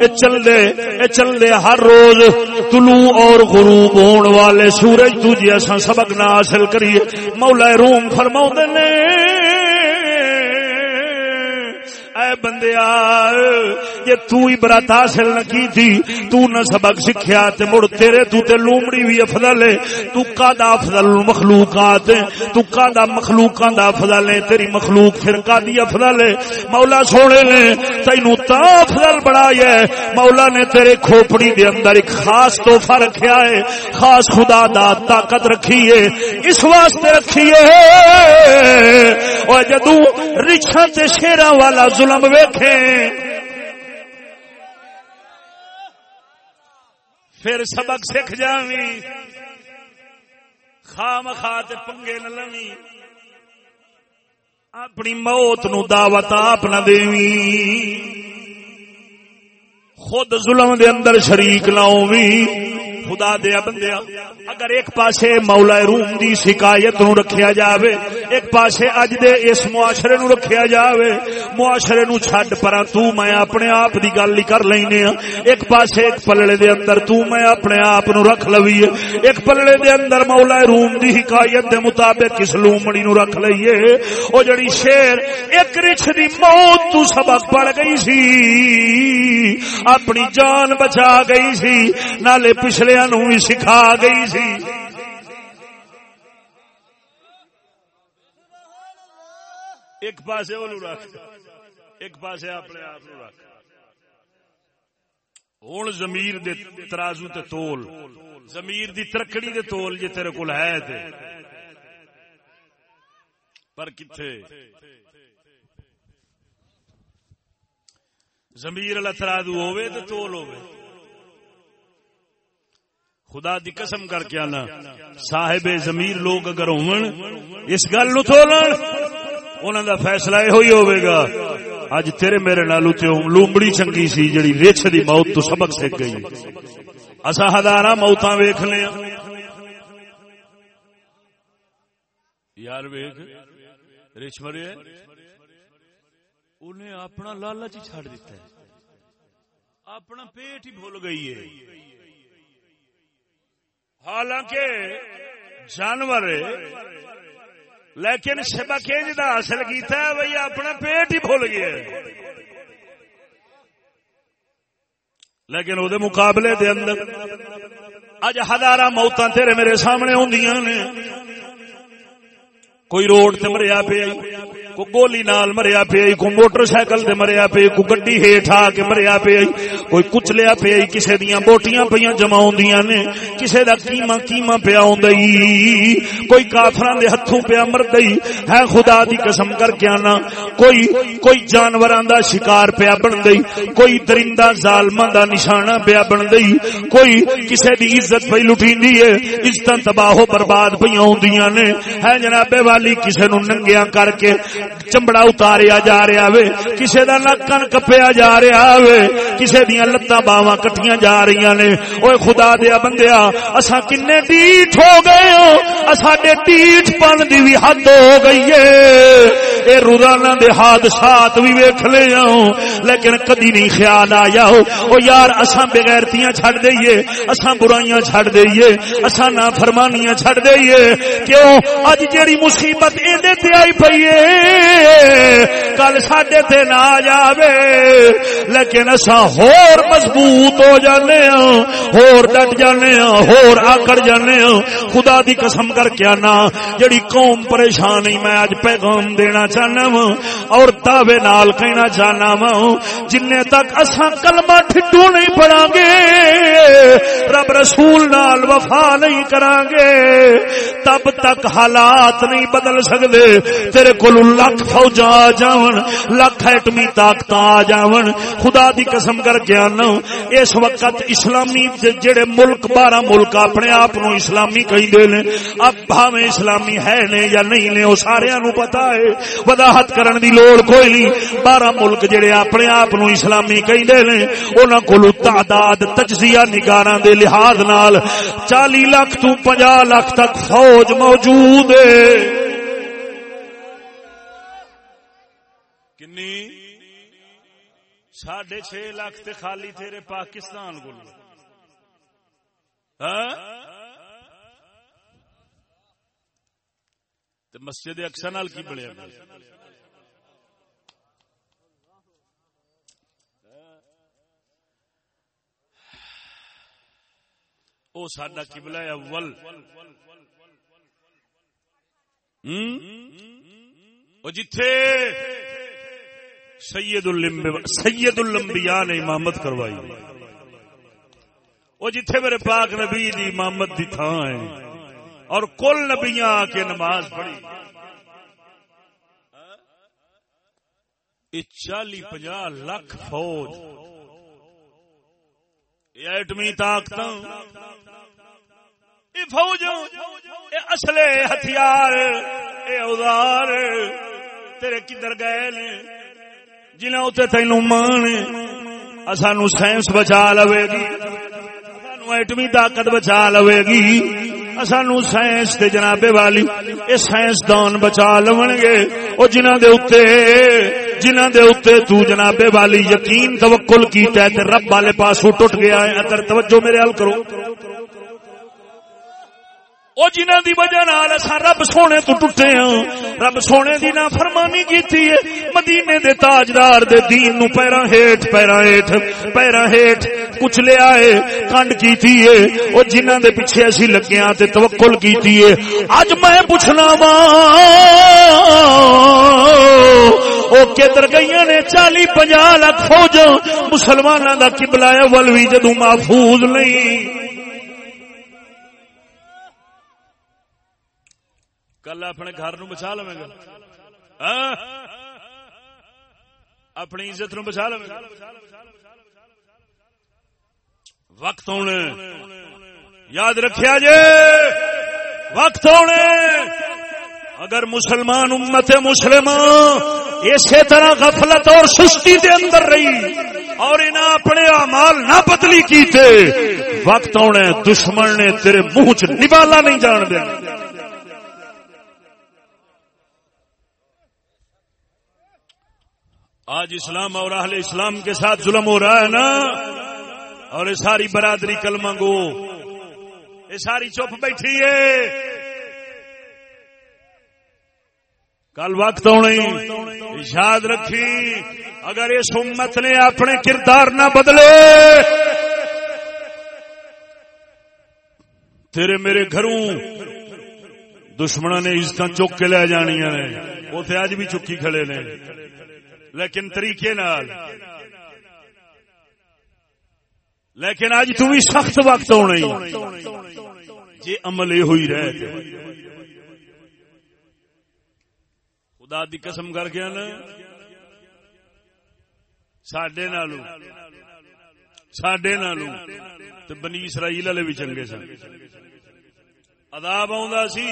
اے چل دے یہ چل دے ہر روز طلوع اور غروب ہون والے سورج تو جی اصا سبق نہ حاصل کریے۔ مولا روم فرما نے اے بندیا یہ تو ہی برات حاصل نہ کی تھی، تو نہ سبق سکھیا تے مڑ تیرے تو تے لومڑی بھی افضل ہے۔ تو کا دا افضل مخلوقات ہے تو کا دا مخلوقاں دا افضل ہے تیری مخلوق پھر کا دی افضل ہے؟ مولا سونے نے تینو تا افضل بڑھایا ہے۔ مولا نے تیرے کھوپڑی دے اندر ایک خاص تحفہ رکھیا ہے، خاص خدا دا طاقت رکھی ہے، اس واسطے رکھی ہے۔ اور جدو رچھا تے شیراں والا ظلم ظلم ویکھے۔ پھر سبق سکھ جاوی خام خات پنگے نہ لوی اپنی موت نو دعوت آپ نہ دیوی خود ظلم دے اندر شریک نہ ہووی خدا دیا بندیا اگر ایک پاسے مولا روم دی شکایت نو رکھیا جاوے، ایک پاسے اج دے اس معاشرے نو رکھیا جاوے، معاشرے نو چھڈ پرا، تو میں اپنے آپ دی گل ہی کر لینے ہاں ایک پاسے ایک پلڑے دے اندر تو میں اپنے آپ نو رکھ لویے ایک پلڑے دے اندر مولا روم دی حکایت دے مطابق اس لومڑی نو رکھ لئیے او جڑی شیر ایک رچھ دی موت تو سبق پڑ گئی سی، اپنی جان بچا گئی سی، نالے پچھلے نو بھی سکھا گئی سی۔ ایک پاسے وہ رکھ، ایک پاسے اپنے آپ رکھ۔ ہوں زمیر دے ترازو تے تول، زمیر دی ترکڑی دے تول جی تیرے کول ہے تے۔ پر کتھے؟ زمیر اللہ ترازو ہوئے تے تول ہوئے خدا دی قسم کر کے آنا۔ صاحب زمیر لوگ اگر ہون، اس گل نو تھولن، انہاں دا فیصلہ یہ ہوئی ہوے گا۔ اج تیرے میرے نالو تے لومڑی چنگی سی جڑی ریچھ دی موت تو سبق سیکھ گئی۔ اصا ہزار موتا ویخ لیا یار ویخ رچ مرے، انہیں اپنا لالچ چھڑ دیتا ہے۔ اپنا پیٹ ہی بھول گئی ہے۔ حالانکہ جانور لیکن سبق حاصل کیتا ہے بھائی اپنا پیٹ ہی بھول گیا لیکن وہ مقابلے دے اندر اج ہزار موتاں تیرے میرے سامنے ہوں نے۔ کوئی روڈ تے مریا پیا۔ کو گولی نال مریا پیا کوئی موٹر سائیکل تے مریا پیا کوئی گڈی ہیٹھ آ کے مریا پیا کوئی کچلیا پیا کسے دیاں بوٹیاں پیاں جمع نے۔ کسے دا کیما کیما پیا ہوندئی کوئی کافراں دے ہتھوں پیا مردئی ہے خدا دی قسم کر کے انا کوئی کوئی جانوراں دا شکار پیا بندئی کوئی درندہ ظالماں دا نشانہ پیا بندئی کوئی کسے دی عزت پئی لٹیندی ہے۔ عزتاں تباہ و برباد پیاں ہوندیاں نے۔ ہے جناب والی، کسے نو ننگیا کر کے چمڑا اتاریا جا رہا وے، کسے دا نکن کپیا جا رہا وے، کسے دیا لتاں باواں کٹیاں جا رہی نے۔ اوے خدا دیا بندیا اصا کنے ڈیٹ ہو گئے ہاں، ہو ساڈے ڈیٹ پن دی بھی حد ہو گئی ہے۔ اے روزانہ دے حادثات بھی ویکھ لے ہوں، لیکن کدی نہیں خیال آیا ہو او یار، اساں بغیرتیاں چھڑ دئیے، اساں برائیاں چھڑ دئیے، اساں نافرمانیاں چھڑ دئیے۔ کیوں؟ اج جیڑی مصیبت ایندے تے آئی پئی اے، کل ساڈے تے نہ آ جاوے لیکن اساں ہور مضبوط ہو جانے ہاں ہور ڈٹ جانے ہاں ہور آکڑ جانے ہاں خدا دی قسم کر کے انا جیڑی قوم پریشان ہی میں اج پیغام دینا چاہنا وا اور دعوے نال کہنا چاہنا وا جن تک اسا کلمہ ٹھڈو نہیں پڑا گے رب رسول نال وفا نہیں کرا گے تب تک حالات نہیں بدل سکتے تیرے کو لکھ فوجا آ جاون، لکھ ایٹمی طاقت آ جاون۔ خدا دی قسم کر کے آنا، اس وقت اسلامی جڑے ملک، بارہ ملک اپنے آپ نو اسلامی کہیں دے لیں اب بھاویں اسلامی ہے نے یا نہیں نے، وہ سارے نو پتا ہے۔ وضاحت کرن دی لوڑ کوئی نہیں۔ بارہ ملک جڑے اپنے آپ نو اسلامی کہیں دے انہاں کولو تعداد، تجزیہ نگاراں دے لحاظ نال چالی لاکھ تو پنجا لاکھ تک فوج موجود ہے۔ کنی؟ ساڑھے چھ لاکھ تے خالی تیرے پاکستان کو ہاں؟ مسجد اکثر کی بڑے او ساڈا قبلہ اول۔ جتھے سید سید الانبیاء نے امامت کروائی۔ او جتھے میرے پاک نبی دی امامت دی تھان ہے۔ اور کل نبیاں آ کے نماز پڑھی۔ چالی پنجا لاکھ فوج ایٹمی طاقت یہ فوج یہ اصلے ہتھیار یہ اوزار، تیرے کدھر گئے نے؟ جنہیں اتنے تینو مان سانو سائنس بچا لوے گی سانو ایٹمی طاقت بچا لوے گی۔ سانو سائنس تے جنابے والی، اے سائنس دان بچا لو گے۔ وہ جنہاں دے اوتے، جنہاں دے اوتے تو جناب والی یقین توکل کیتا ہے تے رب والے پاسوں ٹٹ گیا ہے۔ اتر توجہ میرے حل کرو۔ وہ جنہ دی وجہ نال اسا رب سونے تو ٹوٹے ہاں رب سونے دی نا فرمانی کیتی ہے۔ مدینے دے تاجدار دے دین نو پیرا ہیٹ پیرا ہیٹ پیرا ہیٹ کچھ لے آئے کنڈ کیتی ہے۔ وہ جنہ دے پیچھے اسی لگے ہاں تے توکل کیتی ہے۔ اج میں پوچھنا وا، او کدھر گئیاں نے؟ چالی پنجا لاکھ فوج، مسلماناں دا قبلہ ہے ولوی جدوں محفوظ نہیں۔ کل اپنے گھر نو بچا لو گا اپنی عزت نو بچا لو وقت ہونے یاد رکھیا جے وقت ہونے اگر مسلمان امت مسلمان اسی طرح غفلت اور سستی دے اندر رہی اور انہیں اپنے اعمال نہ بدلی کیتے وقت آنا دشمن نے تیرے منہ چ نوالا نہیں جان دیا آج اسلام اور اہل اسلام کے ساتھ ظلم ہو رہا ہے نا؟ اور یہ ساری برادری کلمہ گو۔ یہ ساری چپ بیٹھی ہے۔ کل وقت آنی یاد رکھی۔ اگر اس امت نے اپنے کردار نہ بدلے، تیرے میرے گھروں دشمنوں نے عزت چک کے لے جانیا نے۔ وہ اج بھی چکی کھڑے نے۔ لیکن طریقے نال۔ لیکن اج تو بھی سخت وقت ہونا جی عمل یہ ہوئی رہے خدا دی قسم کر کے نا سڈے نالو سڈے نالو تو بنی اسرائیل والے بھی چنگے سن۔ عذاب آ سی۔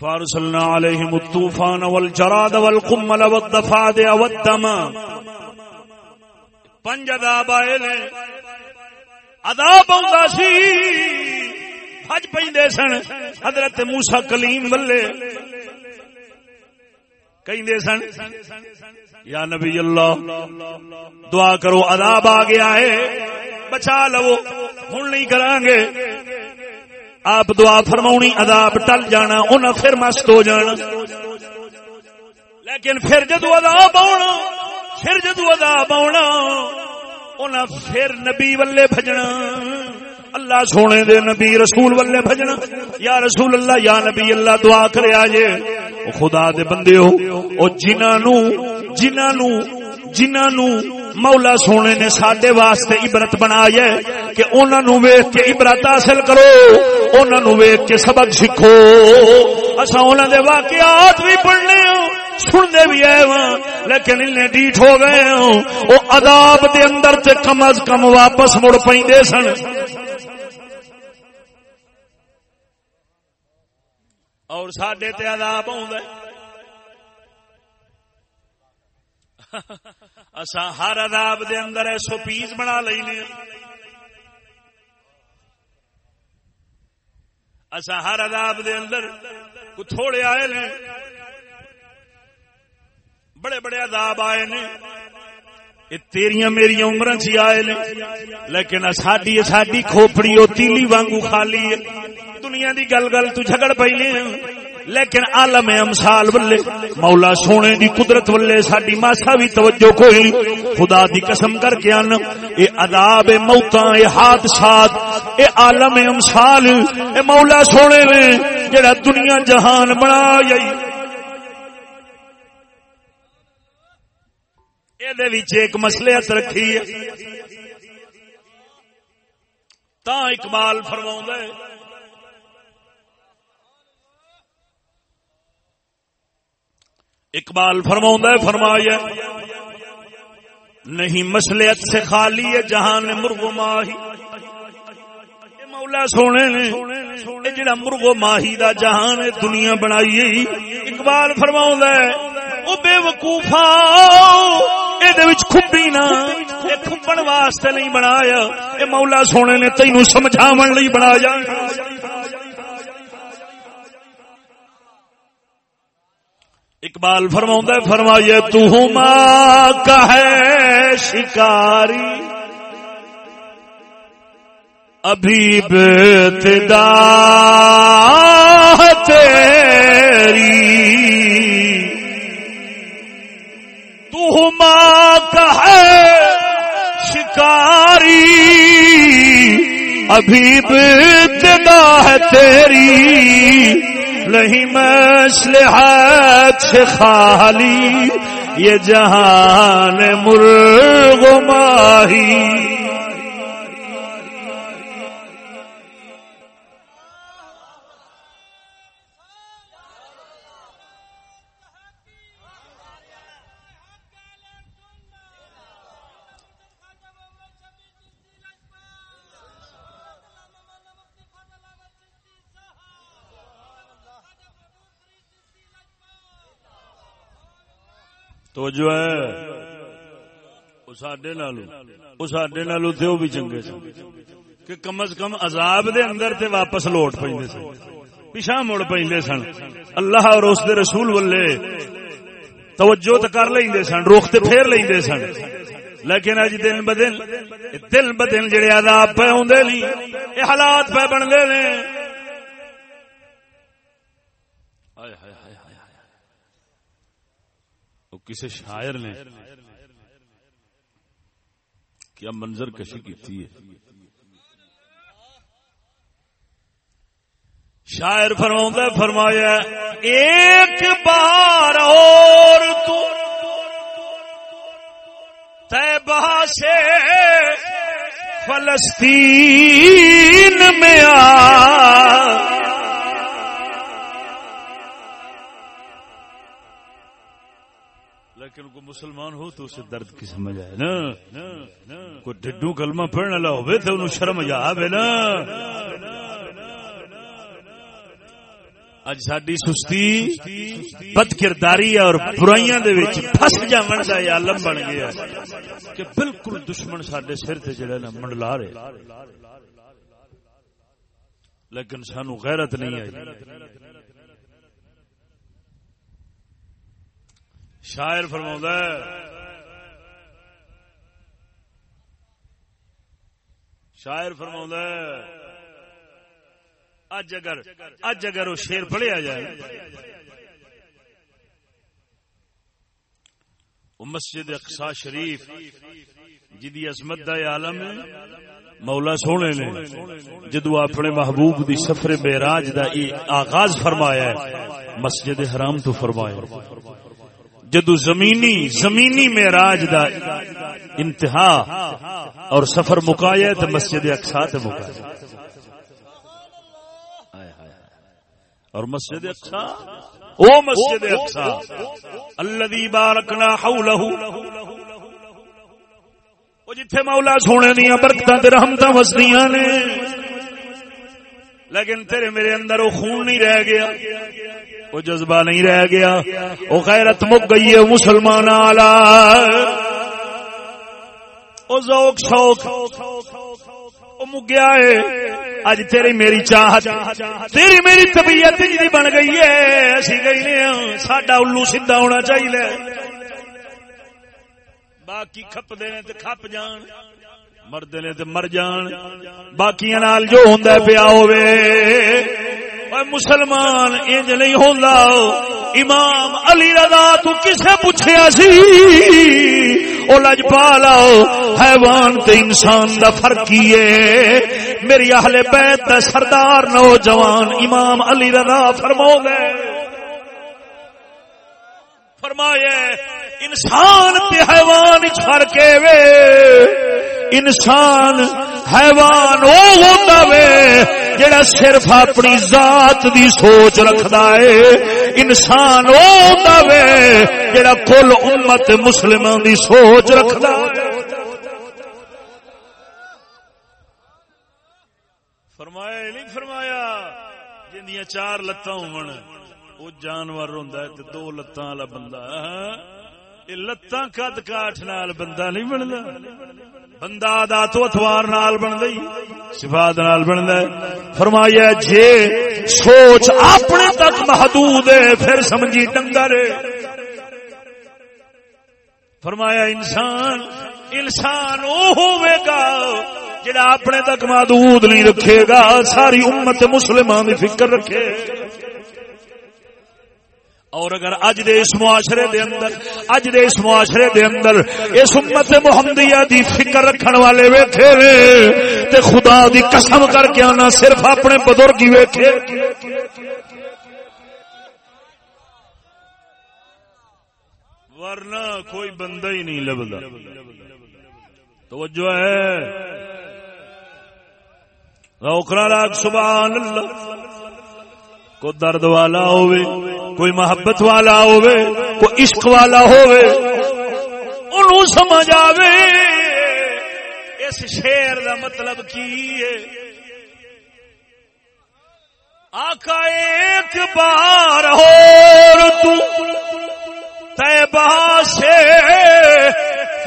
فارسلنا عليهم الطوفان والجراد والقمل والضفادع والدم. پنج عذاب آئے نے. عذاب آندا سی. بھج پیندے سن. حضرت موسی کلیم ولے کہندے سن، یا نبی اللہ، دعا کرو عذاب آ گیا ہے. بچا لو. ہن نہیں کران گے آپ دعا فرماؤنی عذاب ٹل جانا انہیں پھر مست ہو جانا۔ لیکن پھر جدو عذاب آنا پھر جدو عذاب آنا انہیں پھر نبی ولے بھجنا۔ اللہ سونے دے نبی، رسول ولے بھجنا۔ یا رسول اللہ، یا نبی اللہ، دعا کرے آجے۔ خدا دے بندے ہو، او جنہاں جنہاں جنہاں مولا سونے نے سڈے واسطے عبرت بنایا کہ انہوں نے ویخ کے عبرت حاصل کرو انہوں نے ویخ کے سبق سیکھو۔ اصا انہوں دے واقعات بھی پڑھنے ہوں، سننے بھی آئے وہاں لیکن انہیں ڈیٹ ہو گئے ہوں، وہ عذاب دے اندر تے کم از کم واپس مڑ پہ سن۔ اور سڈے تے عذاب آ اسا ہر عذاب دے اندر ایسو پیس بنا لینے اسا ہر عذاب دے اندر کو تھوڑے آئے نے۔ بڑے بڑے عذاب آئے نے۔ یہ تیریاں میری عمر چی آئے نے۔ لیکن ساڈی ساڈی کھوپڑی وہ تیلی وانگو خالی ہے دنیا دی گل گل تو جھگڑ پی لیکن عالم امسال ولے مولا سونے دی قدرت ولے ساڈی ماسا بھی توجہ کوئی نہیں۔ خدا دی قسم کر کے ان، اے عذاب موتاں، اے حادثات، اے عالم امسال اے مولا سونے نے جڑا دنیا جہان بنا جائی ایک مسلحت رکھی ہے۔ تا اقبال فرما اقبال فرما فرمایا، نہیں مسلحت سے خالی ہے جہان مرغ ماہی۔ مولا سونے نے جڑا مرغ ماہی دا جہان دنیا بنائی اقبال فرما وہ بے وقوفا کھبی نہ کھبن واسطے نہیں بنایا۔ یہ مولا سونے نے تینوں سمجھاو بنایا۔ اقبال فرما فرمائیے تو کا ہے شکاری؟ ابھی بتدا تیری۔ تو کا ہے شکاری، ابھی بتدا ہے تیری۔ نہیں مسلحات سے خالی یہ جہان مرغ ماہی۔ تو جو ہے سڈے نالو سڈے نالو تھے وہ بھی چنگے سن۔ کہ کم از کم عذاب دے اندر تے واپس لوٹ پہ سن۔ پیچھا مڑ پہ سن۔ اللہ اور اس دے رسول والے توجہ تو کر لیں سن روخ تے پھیر لیں سن۔ لیکن اج دن ب دن دل ب دن جڑے عذاب پہ آدھے نہیں یہ حالات پہ بنتے ہیں کسی شاعر نے کیا منظر کشی کی شاعر فرما فرمایا ایک بار اور تو تیبہ سے فلسطین میں آ۔ لیکن کو مسلمان ہو تو اسے درد کی سمجھ آئے نا؟ کوئی ڈڈو کلمہ پڑھنے لا ہوئے تو انہوں شرم جا آوے نا؟ اج ساری سستی بد کرداری اور برائیاں دے وچ پھس جاون دا یہ عالم بن گیا کہ بالکل دشمن ساڈے سر تے جڑا نا، منڈلا رہے۔ لیکن سانو غیرت نہیں آئی۔ شاعر فرما شاعر فرما اج اگر اج اگر وہ شیر پڑھیا جائے مسجد اقسا شریف جی جدی عظمت دا عالم مولا سونے نے، جدو اپنے محبوب دی سفر بیراج دا آغاز فرمایا ہے، مسجد حرام تو فرمایا جدو زمینی زمینی معراج دا انتہا اور سفر مکایا تو مسجد اقسا تے مکایا۔ اور مسجد اقسا او مسجد اقسا الذي بارکنا حوله۔ او جتھے مولا سونے دیاں برکتاں تے رحمتاں وسدیاں نے۔ لیکن تیرے میرے اندر وہ خون نہیں رہ گیا، وہ جذبہ نہیں رہ گیا، وہ غیرت مک گئی ہے مسلمان آلہ۔ وہ ذوق شوق مگیا ہے۔ اج تیری میری چاہت، تیری میری طبیعت جی بن گئی ہے۔ اسی گئی نے ساڈا الو سیدا ہونا چاہیے۔ باقی کھپ دے تے کھپ جان۔ مرد نے تے مر جان باقی نال جو ہوندا پیا ہوے مسلمان، انج نہیں ہوندا۔ امام علی رضا، تو کسے پوچھیا سی؟ او لجپالا حیوان تے انسان دا فرق کی ہے۔ میری اہل بیت دا سردار نوجوان امام علی رضا فرمو گئے فرمایا انسان تے حیوان فرق وے۔ انسان حیوان وہ ہوتا وے جڑا صرف اپنی ذات دی سوچ رکھدا ہے۔ انسان وہ ہوتا وے جڑا کل امت مسلمان دی سوچ رکھدا ہے۔ فرمایا نہیں فرمایا؟ جندیاں چار لتاں ہون جانور ہوندا ہے تے دو لتاں والا بندہ لتاں کد کاٹ نال بندہ نہیں بنتا بندہ دا تو اتوار نال بن گئی صفات نال بن فرمایا جے سوچ اپنے تک محدود ہے، پھر سمجھی ڈنگر فرمایا، انسان انسان وہ ہوے گا جڑا اپنے تک محدود نہیں رکھے گا، ساری امت مسلمان کی فکر رکھے۔ اور اگر اج دے اس معاشرے دے اندر اج دے اس معاشرے دے اندر اس امت محمدیہ دی فکر رکھن والے ویکھے نے، تے خدا دی قسم کر کے آنا صرف اپنے بزرگ ہی ویکھے۔ ورنہ کوئی بندہ ہی نہیں لبدا۔ توجہ ہے۔ روکنا لاکھ سبحان اللہ، کو درد والا ہوئے کوئی محبت والا ہوئے کوئی عشق والا ہوئے انہوں سمجھ آوے، اس شیر دا مطلب کی ہے؟ آقا، ایک بار اور تو تیبہ سے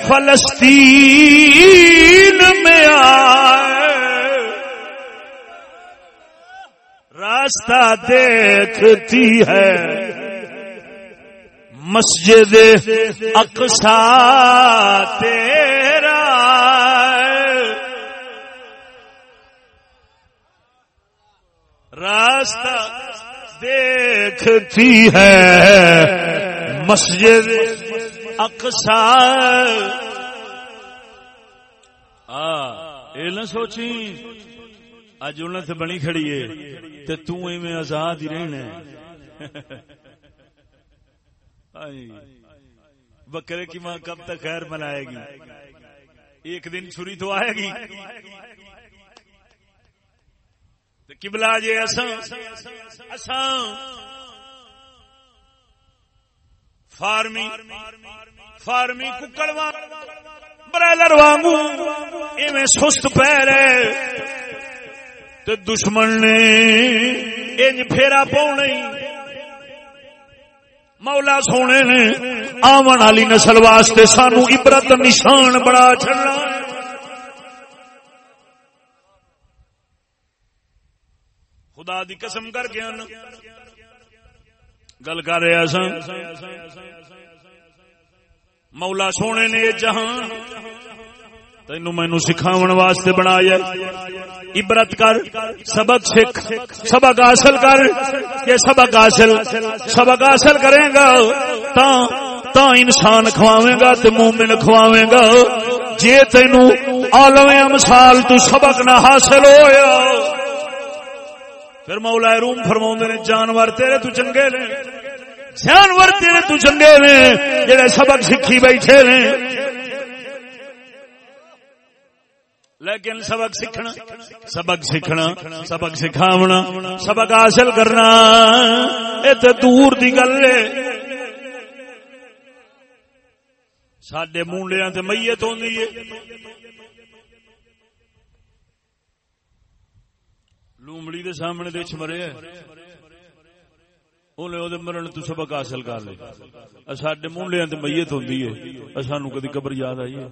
فلسطین میں آئے۔ راستہ دیکھتی ہے۔ مسجد اقسا تیرا راستہ دیکھتی ہے مسجد اقسا یہ نہ سوچی، اج انہوں سے بنی کھڑی ہے، تے تو میں آزاد ہی رہنا بکرے کی ماں کب تک خیر منائے گی۔ ایک دن چھری تو آئے گی۔ کبلا جی فارمی فارمی ککڑ برائلر وانگو ایویں سست پہ رہے دشمن نے انج پھیرا پاؤنا مولا سونے نے آمن والی نسل واسطے سانو عبرت نشان بڑا چڑھنا خدا دی قسم کر کے گل کر رہا سا مولا سونے نے جہان تینو مینو سکھاو واسطے بنایا عبرت کر، سبق سکھ، سبق حاصل کر یہ سبق حاصل سبق حاصل کرے گا تا تا انسان کھواوے گا تے مومن کھواوے گا۔ جے تینو عالم امثال تو سبق نہ حاصل ہویا۔ پھر مولا روم فرما نے، جانور تیرے تو چنگے نے، جانور تیرے تو چنگے نے، جڑے سبق سیکھی بیٹھے نے۔ لیکن سبق سیکھنا سبق سیکھنا، سبق سکھاونا، سبق حاصل کرنا، یہ تو دور کی گل ہے۔ سڈے مونڈیا میت ہے۔ لومڑی دے سامنے دے مرے انہیں مرن تو سبق حاصل کر لے۔ سڈے منڈیا تے میت ہوتی ہے۔ سانو کدی قبر یاد آئی ہے۔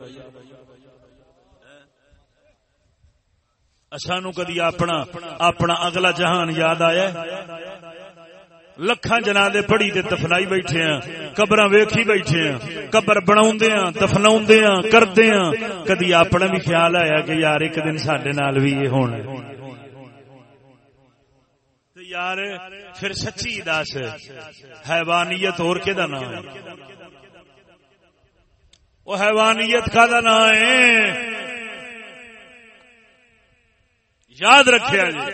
سانو کدی اپنا اپنا اگلا جہان یاد آیا لکھان جنا دے پڑی تے دفنائی بیٹھے ہیں قبر ویکھی بیٹھے ہیں، قبر بنا دفنا کردے کدی اپنا بھی خیال آیا کہ یار ایک دن سڈے نال بھی یہ ہونا یار، پھر سچی دس، حیوانیت اور کہ نام وہ حیوانیت کا نام ہے؟ یاد رکھے جی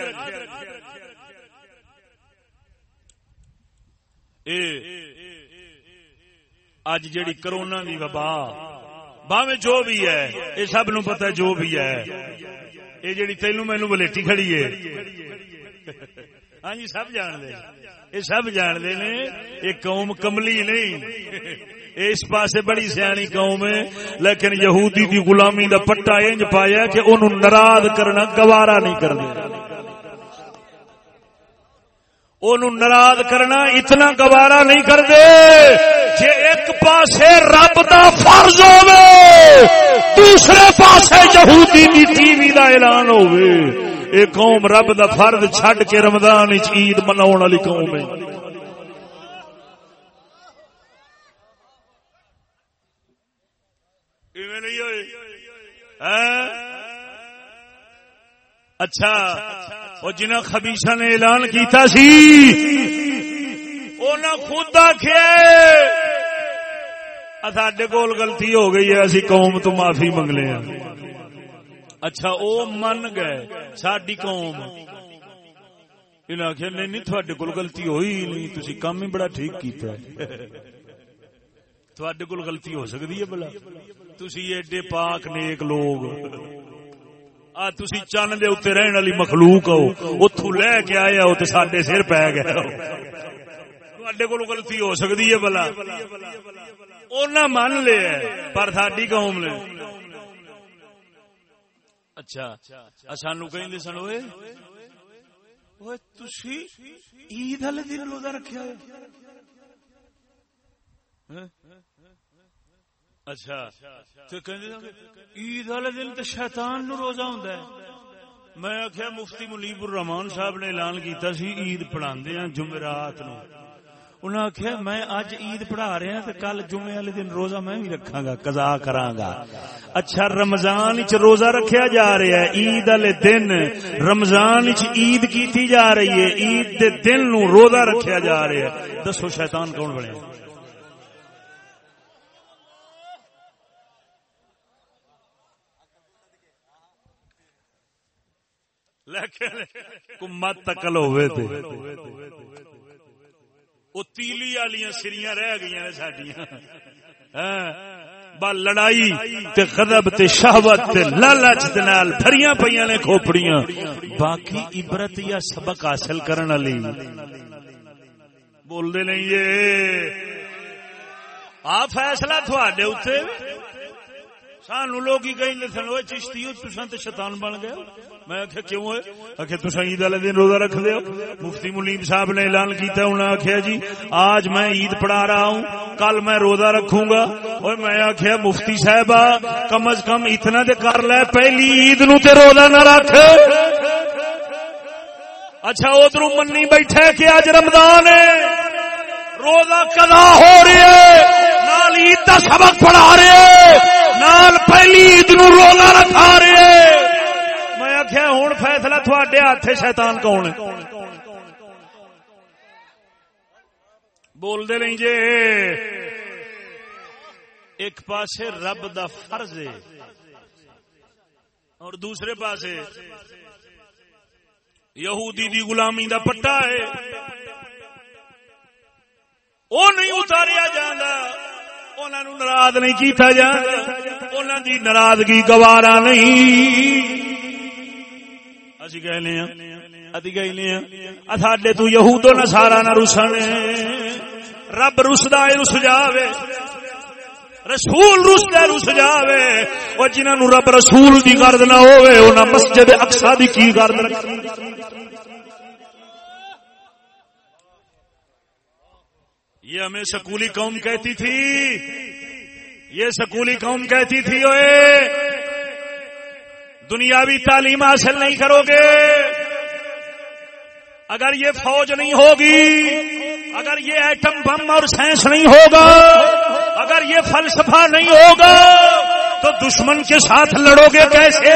اج جیڑی کرونا دی وبا، باویں جو بھی ہے یہ سب نو پتہ جو بھی ہے۔ یہ جیڑی تینوں مینو بلیٹی کھڑی ہے۔ ہاں جی سب جان دے یہ سب جان دے نے یہ قوم کملی نہیں۔ اس پاسے بڑی سیانی قوم ہے، لیکن یہودی دی غلامی دا پٹا انج پایا کہ انہوں ناراض کرنا گوارا نہیں کرتے انہوں ناراض کرنا اتنا گوارا نہیں کرتے جی ایک پاسے رب دا فرض ہوے دوسرے پاسے یہودی دی ٹی وی دا اعلان ہوے اے قوم رب دا فرد چھڈ کے رمضان عید مناؤ والی قوم ہے ہاں؟ اچھا وہ جنہ خبیشا نے اعلان کیتا سی خود آخیا سڈے کول غلطی ہو گئی ہے، اسی قوم تو معافی منگلے ہیں۔ اچھا او من گئے ساری قوم۔ انہیں آخیا نہیں نہیں، تھوڑے کول گلتی ہوئی نہیں تھی کام ہی بڑا ٹھیک کیتا ہے۔ تھوڑے کول گلتی ہو سکتی ہے بلا تھی ایڈے پاک نیک لوگ آ تسی چن دے اتنے رہن والی مخلوق ہو اتو لے کے آئے ہو تو سڈے سر پی گئے ہو تھوڑے کول گلتی ہو سکتی ہے بلا انہیں من لیا پر ساری قوم نے اچھا سانو کہ سن ہوئے عید والے دن روزہ رکھا اچھا۔ عید والے دن تو شیطان نو روزہ ہوں میں آخیا مفتی ملیب الرحمان صاحب نے اعلان کیتا سی عید پڑھا ہاں جمعرات نو۔ انہیں آخیا میں اج عید پڑھا رہا تو کل جمعے والے دن روزہ میں بھی رکھا گا کزا کرا گا اچھا رمضان چ روزہ رکھیا جا رہا ہے۔ عید والے دن رمضان چ عید کیتی جا رہی ہے۔ عید دے دن نو روزہ رکھیا جا رہا ہے۔ دسو شیطان کون بنے۔ لیکن مت تکل ہوئے تھے وہ تیلی والی سریاں رہ گئی نے سڈیا ہاں، لڑائی تے غضب تے شہوت تے لالچ دے نال بھریاں پیاں نے کھوپڑیاں باقی عبرت یا سبق حاصل کرن والی بول دے نہیں یہ آ فیصلہ تھوڑے اتنے سانو لوگ کہیں سن وہ چشتی تسا تو شیطان بن گئے میں آخیا کیوں ہے؟ آخر تسا عید والے دن روزہ رکھ دو مفتی ملیم صاحب نے اعلان کیتا انہوں نے آخیا جی آج میں عید پڑھا رہا ہوں، کل میں روزہ رکھوں گا۔ اور میں آخیا مفتی صاحب کم از کم اتنا دے کر لے، پہلی عید نو تے روزہ نہ رکھ۔ اچھا ادھر منی بیٹھے کہ اج رمضان ہے۔ روزہ کدا ہو رہی ہے، نال عید کا سبق پڑھا رہے نال پہلی عید نو روزہ رکھا رہے میں آخیا ہوں فیصلہ تھوڑے ہاتھ شیطان کون بول دے نہیں جے۔ ایک پاسے رب دا فرض ہے اور دوسرے پاسے یہودی دی غلامی دا پٹا ہے۔ وہ نہیں اتاریا جانا انہوں ناراض نہیں کیتا جا۔ انہوں دی ناراضگی گوارا نہیں۔ اسی کہنے ہاں، ادی کہنے ہاں، ساڈے تو یہود نسارا نہ رسن رب رسدا رس جاوے۔ رسول رسدا رس جاوے۔ اور جنہوں رب رسول دی گرد نہ ہوئے انہاں مسجد اقصا دی کی گرد رکھی؟ یہ ہمیں سکولی قوم کہتی تھی۔ یہ سکولی قوم کہتی تھی۔ دنیاوی تعلیم حاصل نہیں کرو گے۔ اگر یہ فوج نہیں ہوگی اگر یہ ایٹم بم اور سائنس نہیں ہوگا اگر یہ فلسفہ نہیں ہوگا تو دشمن کے ساتھ لڑو گے کیسے؟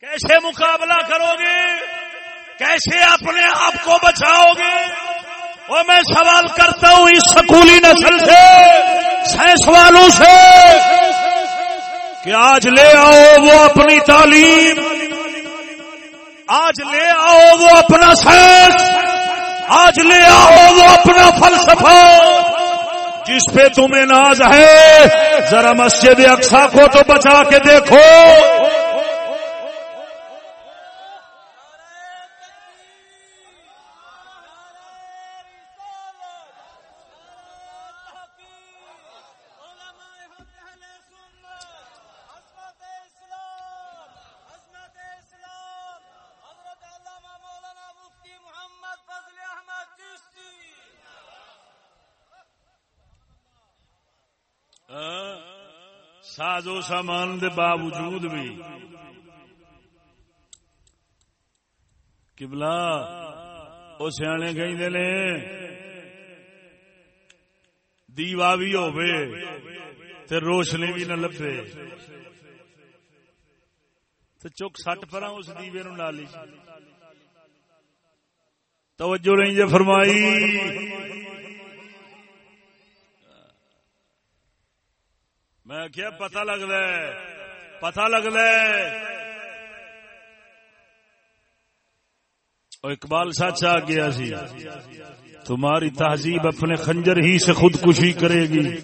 کیسے مقابلہ کرو گے؟ کیسے اپنے آپ کو بچاؤ گے؟ وہ میں سوال کرتا ہوں اس سکولی نسل سے، سائنس والوں سے، کہ آج لے آؤ وہ اپنی تعلیم، آج لے آؤ وہ اپنا سائنس، آج لے آؤ وہ اپنا فلسفہ، جس پہ تمہیں ناز ہے، ذرا مسجد اقسا کو تو بچا کے دیکھو۔ سازو سامان دے باوجود بھی کبلا وہ سیانے کہ دیوا بھی تے روشنی بھی نہ لبے۔ تو چک سٹ پر اس دیوے نو لالی توجہ نہیں جے فرمائی۔ میں کیا پتا لگتا ہے؟ پتا لگتا ہے؟ اقبال سچ آ گیا سی۔ تمہاری تہذیب اپنے خنجر ہی سے خودکشی کرے گی۔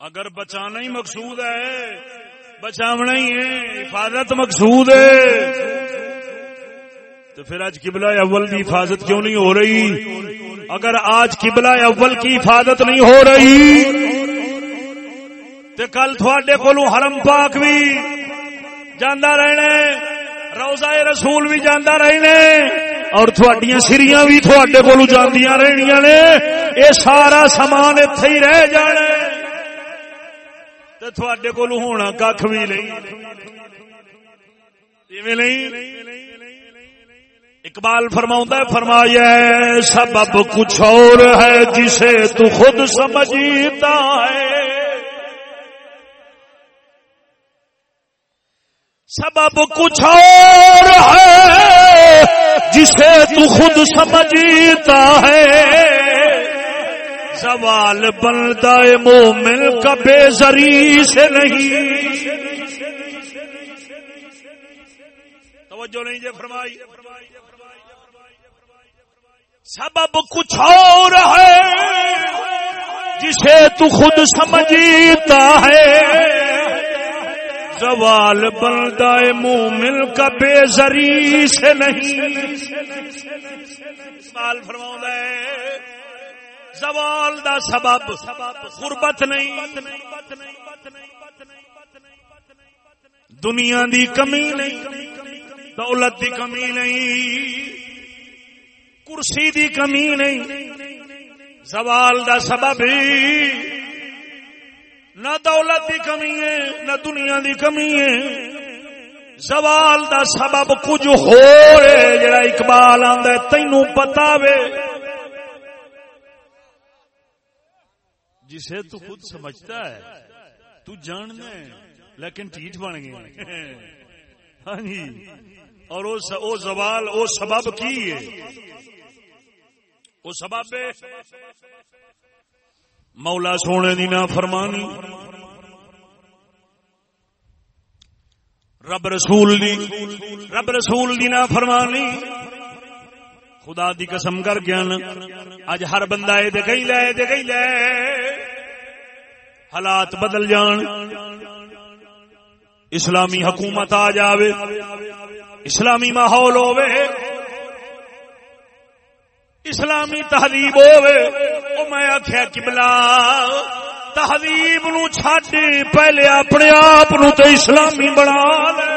اگر بچانا ہی مقصود ہے، بچاونا ہی ہے، حفاظت مقصود ہے۔ تو پھر آج قبلہ اول کی حفاظت کیوں نہیں ہو رہی؟ اگر آج قبلہ اول کی حفاظت نہیں ہو رہی تو کل تھوڑے کو حرم پاک بھی جانا رہنا روزہ رسول بھی جانا رہنا اور تھوڑیاں سریاں بھی تھوڑے کو جاندیاں رہنیاں نے یہ سارا سامان اتے ہی رہ جانا تھوڑے کو ہونا کھ بھی نہیں۔ نہیں؟ اقبال فرماؤں فرمایا سبب کچھ اور ہے جسے تو خود سمجھتا ہے۔ سبب کچھ اور ہے جسے تو خود سمجھتا ہے۔ سوال بنتا ہے مومن کا بے زری سے نہیں۔ توجہ نہیں جی فرمائی۔ سبب کچھ اور ہے جسے تو خود سمجھتا ہے۔ سوال بنتا ہے مومن کا بے زری سے نہیں۔ سوال فرما زوال دا سبب غربت نہیں۔ دنیا دی کمی نہیں، دولت دی کمی نہیں۔ کرسی دی کمی نہیں۔ سوال دا سبب نہ دولت دی کمی ہے، نہ دنیا دی کمی ہے۔ سوال دا سبب کچھ ہو جڑا اقبال آدھا تینوں پتا وے۔ جسے تو خود سمجھتا ہے، تو جاننا ہے، لیکن ٹھیٹ بن گئے۔ ہاں جی۔ اور وہ زوال، وہ سبب کی ہے؟ وہ سبب مولا سونے دی نا فرمانی رب رسول دی رب رسول دی نا فرمانی خدا دی قسم کر گیا اج ہر بندہ اے دے گئی لے دے گئی لے۔ حالات بدل جان۔ اسلامی حکومت آ جاوے۔ اسلامی ماحول ہوے اسلامی تہذیب ہوے او میں آخیا کبلا تہذیب نو چھڈ، پہلے اپنے آپ نو تے اسلامی بنا لے۔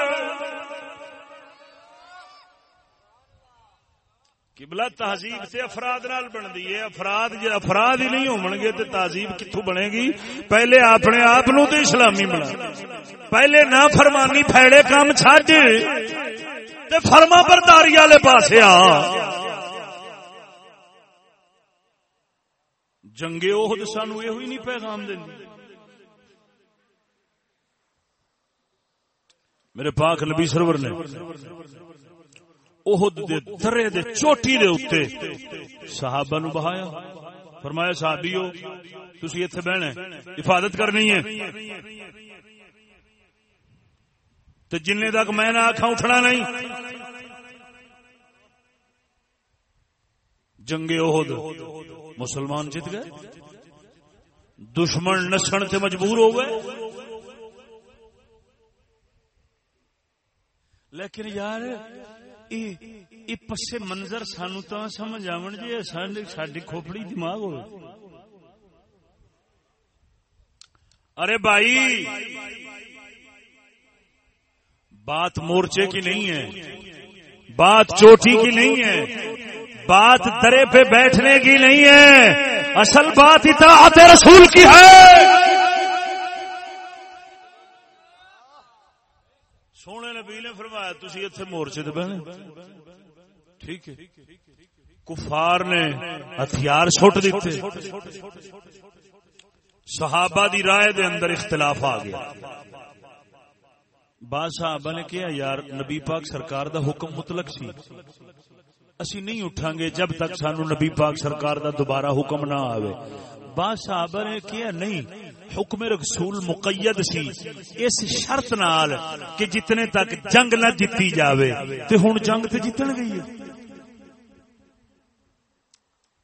قبلہ تہذیب سے افراد نال بندی ہے، افراد جے افراد ہی نہیں ہون گے تے تہذیب کتھوں بنے گی؟ پہلے اپنے آپ نو تے اسلامی بنا پہلے نہ فرمانی پھیڑے کام چھڈ، تے فرما برداری والے پاسے آ۔ جنگے عہد سانو یہ ہوئی نہیں پیغام دیں میرے پاک نبی سرور نے عہد دے درے دے چوٹی دے اوتے صحابہ نو بہایا۔ فرمایا، صحابیو، تسی ایتھے بہنا حفاظت کرنی ہے۔ تو جن تک میں نہ آخا اٹھنا نہیں۔ جنگے عہد۔ مسلمان جیت گئے؟ دشمن نسن سے مجبور ہو گئے؟ لیکن یار پسے منظر سانو تو سمجھ آن جی ساری کھوپڑی دماغ ہو ارے بھائی، بات مورچے کی نہیں ہے۔ بات چوٹی کی نہیں ہے۔ بات درے پہ بیٹھنے کی نہیں ہے۔ اصل بات اطاعت رسول کی ہے۔ سونے نبی نے فرمایا تھی اتنے مورچے تو بہنے۔ ٹھیک ہے۔ کفار نے ہتھیار چھوٹ دیتے۔ صحابہ دی رائے دے اندر اختلاف آ گیا۔ بعض صحابہ نے کیا یار نبی پاک سرکار دا حکم مطلق سی۔ اسی نہیں اٹھاں گے جب تک سانو نبی پاک سرکار دا دوبارہ حکم نہ آوے۔ بعض صحابہ نے کیا نہیں، حکم رسول مقید سی۔ اس شرط نال کہ جتنے تک جنگ نہ جیتی جاوے، تے ہن جنگ تے جیتن گئی ہے۔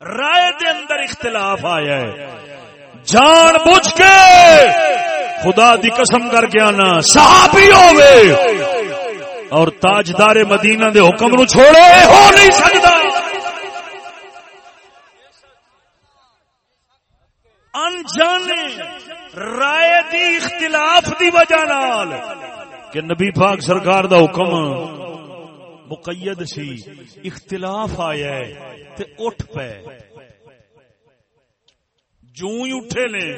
رائے دے اندر اختلاف آیا ہے۔ جان بوجھ کے خدا دی قسم کر کے آنا، صحابی ہوئے۔ اور تاجدار مدینہ دے حکم نو چھوڑے، ہو نہیں سکتا۔ انجانے، رائے دی اختلاف دی وجہ نال کہ نبی پاک سرکار دا حکم مقید سی، اختلاف آیا ہے، تے اٹھ پے۔ جو ہی اٹھے نے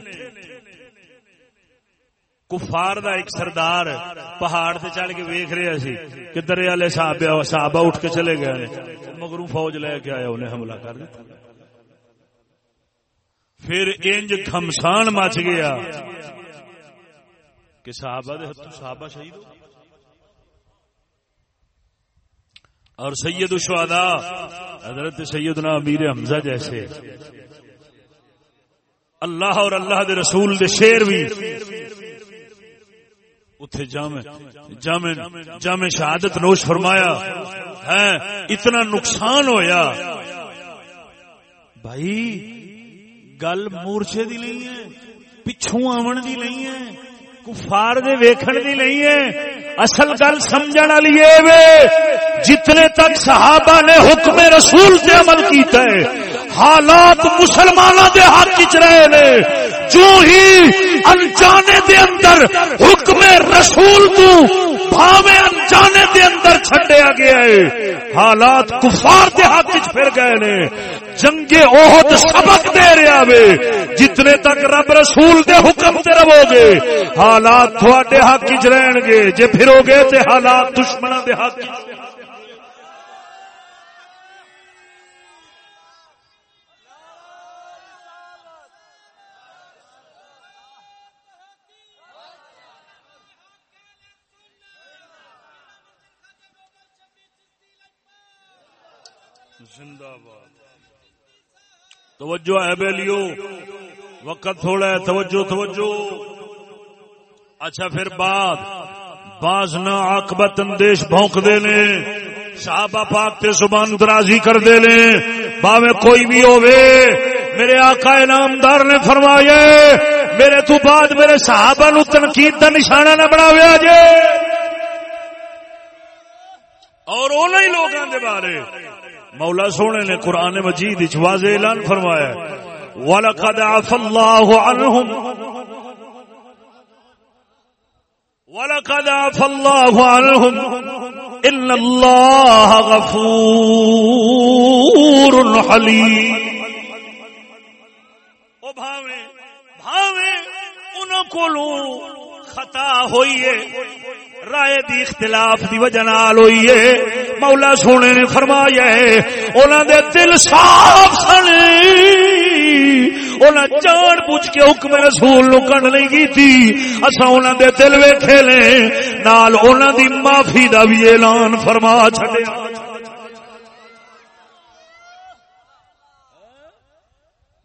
کفار دا ایک سردار پہاڑ تے چڑھ کے ویکھ رہا سی کہ درے والے صحابہ صحابہ اٹھ کے چلے گئے مگروں فوج لے کے آیا، انہیں حملہ کر دیا پھر انج کھمسان مچ گیا کہ صحابہ دے ہتھوں صحابہ شہید ہو اور سید الشہداء، حضرت سیدنا امیر حمزہ جیسے۔ اللہ اور اللہ دے رسول دے شیر بھی اتھے جامع جامع جامع شہادت نوش فرمایا، ہے، اتنا نقصان ہویا۔ بھائی، گل مورچے دی نہیں ہے، پچھوں آمن دی نہیں ہے، کفار دے ویکھن دی نہیں ہے۔ اصل گل سمجھن والی وے، جتنے تک صحابہ نے حکم رسول سے عمل کیتا ہے حالات مسلمانوں دے حق وچ رہے نے، جو ہی انجانے دے اندر حکم رسول تو بھاوے انجانے دے اندر چھڈیا گیا ہے۔ حالات کفار دے حق وچ پھر گئے نے۔ جنگ عہد سبق دے رہا وے، جتنے تک رب رسول دے حکم تے رہو گے، حالات تھوڑے حق وچ رہن گے۔ جے پھرو گے تے حالات دشمناں دے حق توجہ ہے بیلیو، وقت تھوڑا ہے، توجہ توجہ۔ اچھا پھر بعد۔ باز نہ آکبت اندیش بھونک دے لیں صحابہ پاک تے زبان درازی کر دے لیں باوے کوئی بھی ہووے، میرے آقا انعامدار نے فرمایا، میرے تو بعد میرے صحابہ نو تنقید دا نشانہ نہ بناویا جے اور انہی لوگوں دے بارے۔ مولا سونے نے قرآن مجید واضح اعلان فرمایا وَلَقَدْ عَفَ اللَّهُ عَنْهُمْ۔ وَلَقَدْ عَفَ اللَّهُ عَنْهُمْ۔ إِنَّ اللَّهَ غَفُورٌ حَلِيمٌ۔ او بھاویں بھاویں، انہاں کولوں خطا ہوئی ہے۔ رائے دی اختلاف دی وجہ نال ہوئی ہے۔ مولا سونے نے فرمایا ہے، انہاں دے دل صاف سن۔ انہاں جان بوجھ کے حکم رسول نو کڈ نہیں کیتی۔ اسا انہاں دے دل ویکھے لے نال انہاں دی معافی دا بھی اعلان فرما چھڈیا۔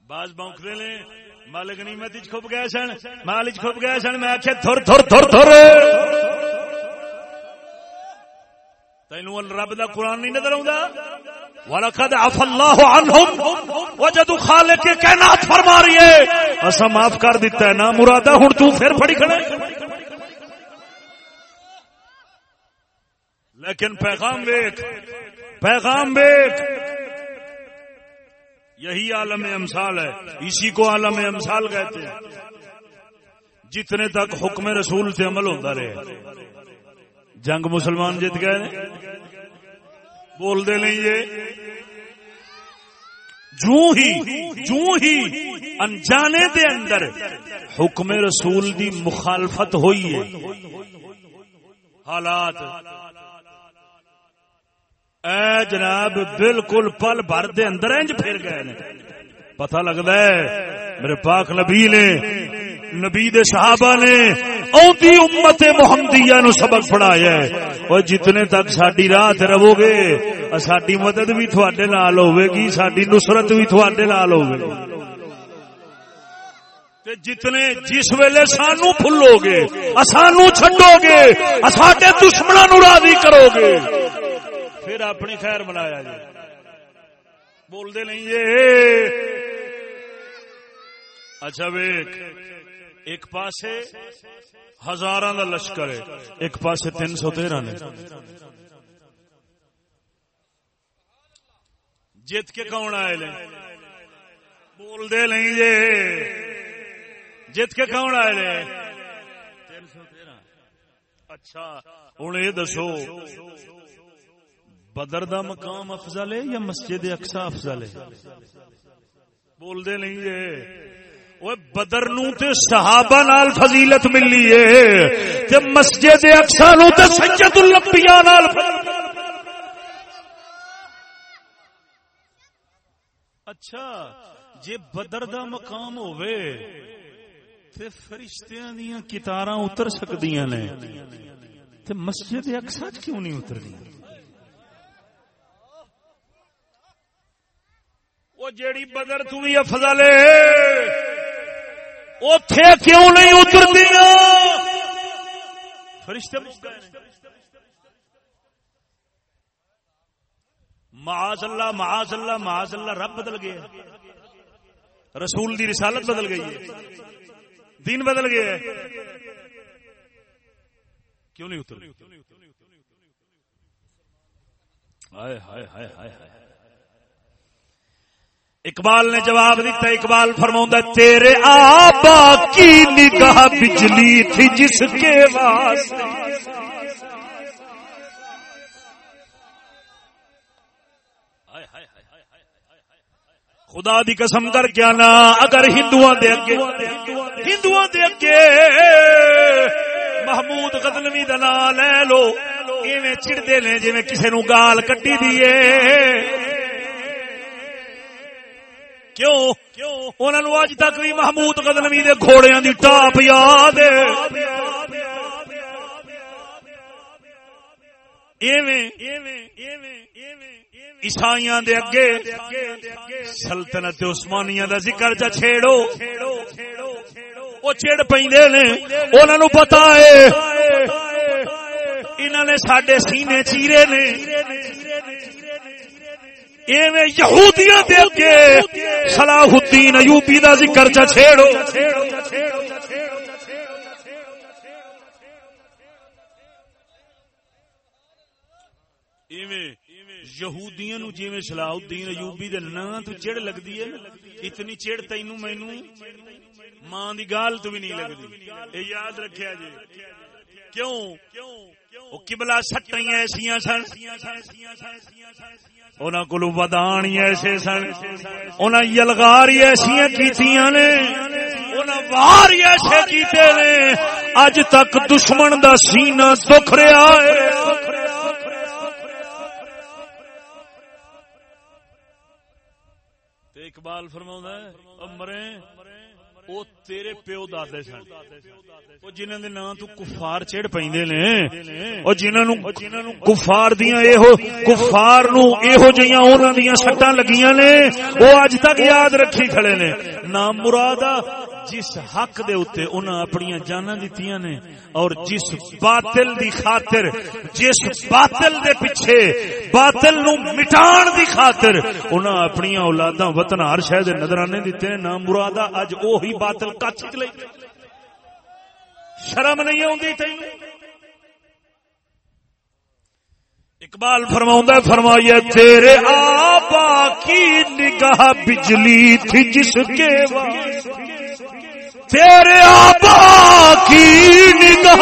باز بونک دے لیں مالک نیمت کھپ گئے سن۔ مالک کھپ گئے سن، میں آخیا تھر تھر تھر تھر۔ تینو رب دا قرآن نہیں نظر آؤں وَلَقَدْ عَفَ اللَّهُ عَنْهُمْ وَجَدُ خَالِقِ کائنات فرما رہی ہے۔ اسا معاف کر دیتا ہے نا مرادا ہن تو پھر پڑی کھڑے۔ لیکن پیغام ویک پیغام ویک یہی عالم امثال ہے، اسی کو عالم امثال کہتے ہیں۔ جتنے تک حکم رسول سے عمل ہوتا رہے۔ جنگ مسلمان جیت گئے بول دے نہیں یہ۔ جو ہی جو ہی انجانے دے اندر حکم رسول دی مخالفت ہوئی ہے۔ حالات۔ اے جناب، بالکل پل بھر دے اندر انج پھر گئے نے۔ پتہ لگدا ہے، میرے پاک نبی نے نبی دے صحابہ نے اودی امت محمدیہ نو سبق پڑھایا ہے۔ اور جتنے تک ساڈی راہ رہو گے ساڈی مدد بھی تواڈے نال ہوے گی، ساڈی نصرت بھی تواڈے نال ہوے گی۔ تے جتنے جس ویلے سانو پھلو گے اسانو چھڈو گے اساڈے دشمناں نو راضی کرو گے۔ پھر اپنی خیر بنایا جی بول دے نہیں یہ۔ اچھا ویک ایک پاسے ہزار کا لشکر ہے، ایک پاسے تین سو تیرہ نے۔ جیت کے کون آئے لے بول دے نہیں یہ جیت کے کون آئے لے تین سو تیرہ اچھا ہوں یہ دسو، بدر دا مقام افضل ہے یا مسجد اقسا افضل ہے؟ بول دے نہیں جے۔ بدر نو تے صحابہ نال فضیلت ملی ہے تے مسجد اقسا نو تے سید الانبیاء نال اچھا جے بدر دا مقام ہوئے تے فرشتیاں دیاں کتاراں اتر سکدیاں نے تے مسجد اقسا کیوں نہیں اتردی وہ جیڑی بدر تو بھی افضل ہے اوتھے کیوں نہیں اترتی فرشتے معاذ اللہ معاذ اللہ معاذ اللہ، رب بدل گیا۔ رسول دی رسالت بدل گئی ہے۔ دین بدل گیا ہے۔ کیوں نہیں اتر ہائے ہائے ہائے ہائے ہائے اقبال نے جواب دیتا، اقبال فرما تیرے آبا کی نگاہ بجلی تھی جس کے واسطے۔ خدا دی قسم کر کیا نا اگر ہندو دے اگے ہندو دے اگے محمود قدلمی دا نام لے لو، ایویں چڑتے نے جی کسی نو گال کٹی دیے کیوں؟ انہوں نے اج تک بھی محمود قدلمی دے گھوڑیاں دی ٹاپ یاد عیسائیاں دے اگے سلطنت عثمانیہ دا ذکر جا چھیڑو۔ وہ چڑ پہ انہوں نے پتا ہے۔ انہوں نے سڈے سینے چیرے نے۔ یہودیاں دے اگے صلاح الدین ایوبی دا ذکر چا چھیڑو۔ یہودیاں نو جویں صلاح الدین ایوبی دے نام تو چڑ لگدی ہے اتنی چڑ تینوں مینوں ماں دی گال تو بھی نہیں لگدی۔ اے یاد رکھیا جی کیوں؟ وہ قبلہ سٹیں ایسیاں سن۔ انہاں کولو ودان ایسے سن انہیں یلغار ایسا انہاں وار ایسے کیتے نے اج تک دشمن دا سینہ دکھ رہا ہے اقبال فرما مرے وہ تیرے پیو دادے سن۔ وہ جنہاں دے نام تو کفار چڑ پہ جنہاں نو کفار دیاں دیا کفار نو یہ جیاں انہاں دیاں سٹاں لگیاں نے۔ او اج تک یاد رکھی کھڑے نے۔ نام مرادا جس حق دے اتے انہاں اپنی جانا دیتیاں نے اور جس باطل دی خاطر، جس باطل دے پیچھے باطل نو مٹان دی خاطر انہاں اپنی اولاداں وطن ہر شہر نظرانے دیتے ہیں، نام مرادا اج اوہی باطل کچ لے شرم نہیں آتی تین اقبال فرما فرمایا تیرے آبا کی نگاہ بجلی تھی جس کے واسطے۔ تیرے آبا کی نگاہ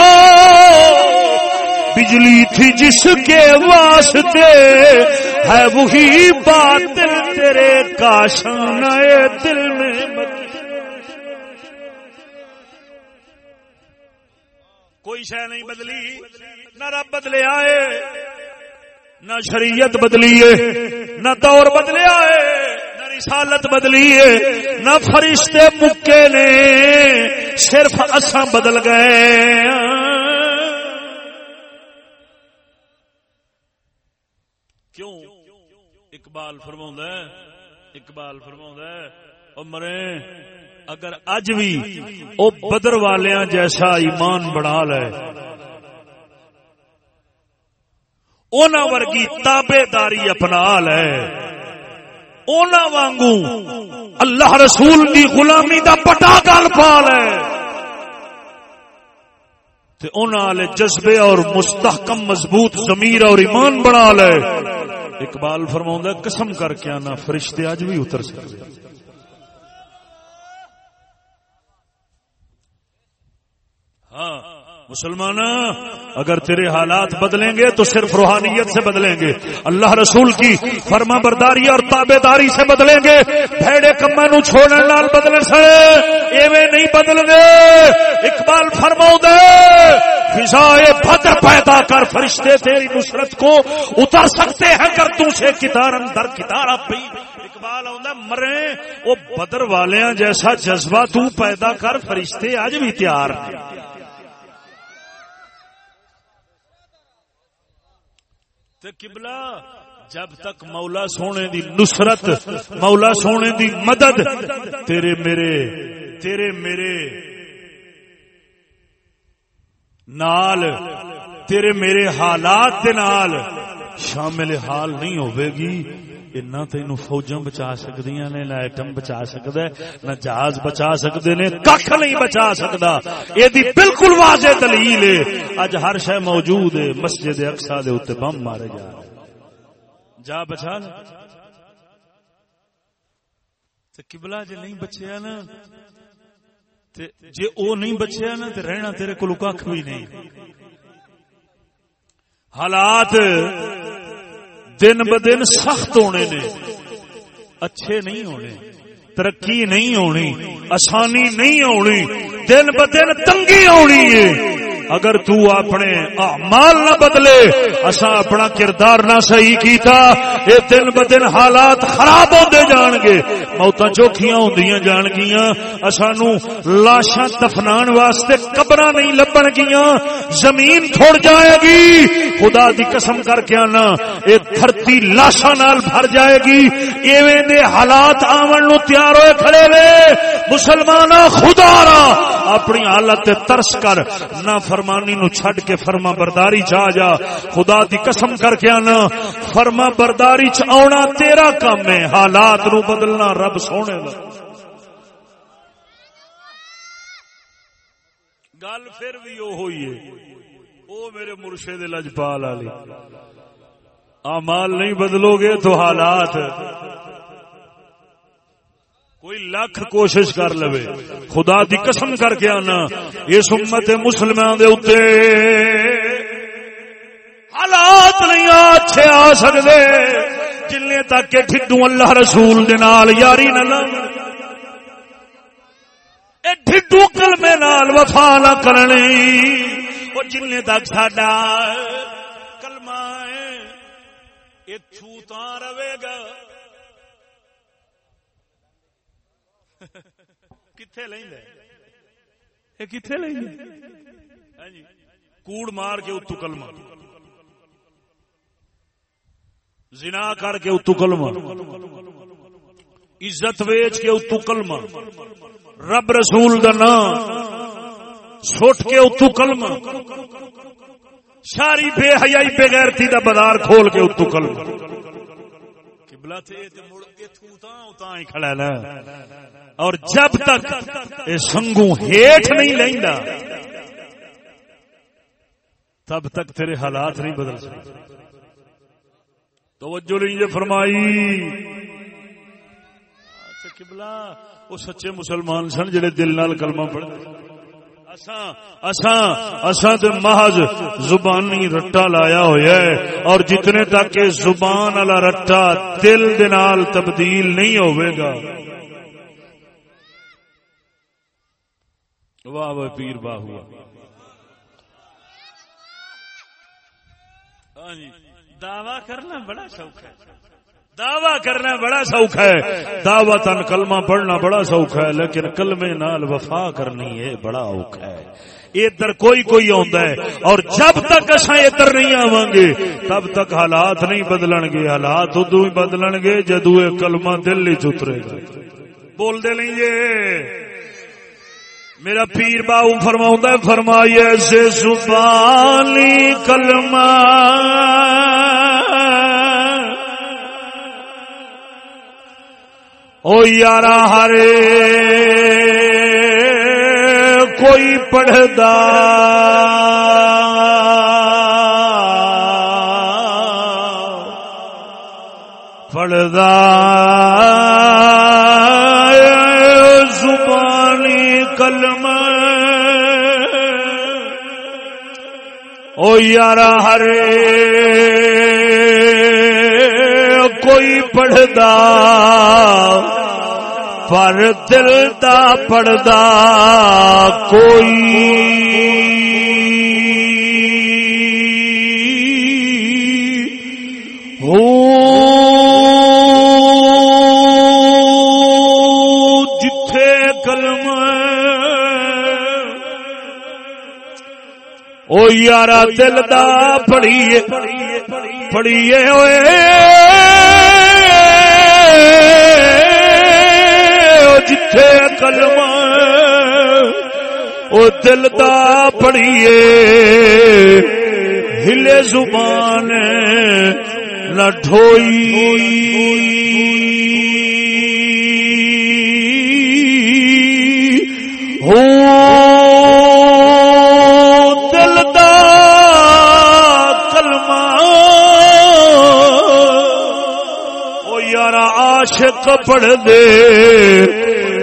بجلی تھی جس کے واسطے ہے وہی بات تیرے کاشان دل میں کوئی شہ نہیں بدلی، نہ رب بدلے آئے، نہ شریعت بدلی نہ دور بدلے آئے۔ رسالت بدلی ہے۔ نہ فرشتے مکے نے، صرف اساں بدل گئے کیوں؟ اقبال فرما اقبال فرما مرے، اگر اج بھی او بدر والیاں جیسا ایمان بڑھا لے، اونا ورگی تابے داری اپنا لے۔ اونا وانگو اللہ رسول کی غلامی دا پٹا گل پا لے تے اونا والے جذبے اور مستحکم مضبوط ضمیر اور ایمان بنا لے۔ اقبال فرما قسم کر کے آنا، فرشتے اج بھی اتر سکتے ہاں۔ مسلمان، اگر تیرے حالات بدلیں گے تو صرف روحانیت سے بدلیں گے۔ اللہ رسول کی فرما برداری اور تابے داری سے بدلیں گے۔ بھڑے کما نو چھوڑنے نال بدل سے ایویں نہیں بدل گے۔ اقبال فرماؤ دے، فضائے بدر پیدا کر، فرشتے تیری نصرت کو اتر سکتے ہیں کر۔ سے کتار اندر کتار پی۔ اقبال آدھا مرے، وہ بدر والیاں جیسا جذبہ تو پیدا کر، فرشتے اج بھی تیار قبلہ جب تک مولا سونے دی نصرت، مولا سونے دی مدد، تیرے میرے تیرے میرے نال، تیرے میرے حالات دے نال شامل حال نہیں ہوئے گی۔ نہ تین فوجاں بچا سکتی نے نہ ایٹم بچا سکتا ہے نہ جہاز بچا سکتے نے کھ نہیں بچا سکتا یہ بالکل واضح دلیل ہے اج ہر شہ موجود ہے مسجد اقسا دے اتنے بم مارے جا جا بچا کبلا جی نہیں بچیا نا جی وہ نہیں بچیا نا تو رہنا تیرے کو کھ بھی نہیں حالات دن ب دن سخت ہونے نے۔ اچھے نہیں ہونے۔ ترقی نہیں ہونی۔ آسانی نہیں ہونی۔ دن ب دن تنگی ہونی ہے۔ اگر تو اپنے اعمال نہ بدلے اسا اپنا کردار نہ صحیح کیتا اے دن ب دن حالات خراب ہوندے جان گے موتاں چوکھیاں ہوندیاں جان گیاں اسانو لاشاں دفنان واسطے قبراں نہیں لبن گیاں، زمین تھوڑ جائے گی، خدا دی قسم کر کے آنا، اے دھرتی لاشاں نال بھر جائے گی، ایویں دے حالات آون نو تیار ہوئے کھڑے لے مسلماناں خدا را، اپنی حالت ترس کر نہ فرمانی نو چھڈ کے فرما برداری چ جا۔ خدا دی قسم کر کے آنا۔ فرما برداری چ آنا تیرا کام ہے۔ حالات نو بدلنا رب سونے دا۔ گل پھر بھی وہ ہوئی ہے۔ او میرے مرشد لجپال والی امال نہیں بدلو گے تو حالات۔ کوئی لاکھ کوشش کر لو خدا دی قسم کر کے آنا۔ اس امت مسلمان دے اتے حالات نہیں اچھے آ سکتے جن تک کہ ٹھڈو اللہ رسول دے نال، یاری نہ ٹھڈو کلمے نال وفا نہ کرنی وہ جن تک ساڈا کلمہ یہ چھوتا رہے گا۔ ہاں جی۔ کوڑ مار کے اتو کلمہ۔ زنا کر کے اتو کلمہ۔ عزت ویچ کے اتو کلمہ۔ رب رسول دا نام۔ سٹ کے اتو کلمہ۔ ساری بے حیائی بغیرتی دا بازار کھول کے اتو کلمہ۔ قبلہ تھے تے مڑ تاں ہی کھڑا ہے اور جب تک یہ سنگو ہیٹ نہیں لینا تب تک تیرے حالات نہیں بدل سکتے۔ توجہ نہیں فرمائی۔ اچھا، قبلہ۔ وہ سچے مسلمان سن جڑے دل نال کلمہ پڑھ محض زبانی رٹا لایا ہوا ہے۔ اور جتنے تک زبان والا رٹا دل دنال تبدیل نہیں ہوئے گا۔ واہ واہ پیر باہ ہوا۔ ہاں جی، دعوی کرنا بڑا شوق ہے۔ دعوی کرنا بڑا سوکھ ہے۔ دعوی تن کلمہ پڑھنا بڑا سوکھ ہے لیکن کلمے نال وفا کرنی ہے بڑا اوکھ ہے۔ ادھر کوئی کوئی آتا ہے اور جب تک اصا ادھر نہیں آواں گے تب تک حالات نہیں بدلن گے۔ حالات ادو ہی بدلن گے جدو کلمہ دل ہی چترے گا۔ بول دے نہیں یہ۔ میرا پیر باؤ فرما فرمائیے سے زبانی کلمہ او یار ہرے کوئی پڑھدا پڑھدا او یار ہر کوئی پڑھدا پر دل دا پڑھدا کوئی او یارا دل دا پڑیے پڑیے ہوئے جتھے کلمہ او دل دا پڑیے ہلے زبان نہ ڈھوئی عاشق پڑھ دے۔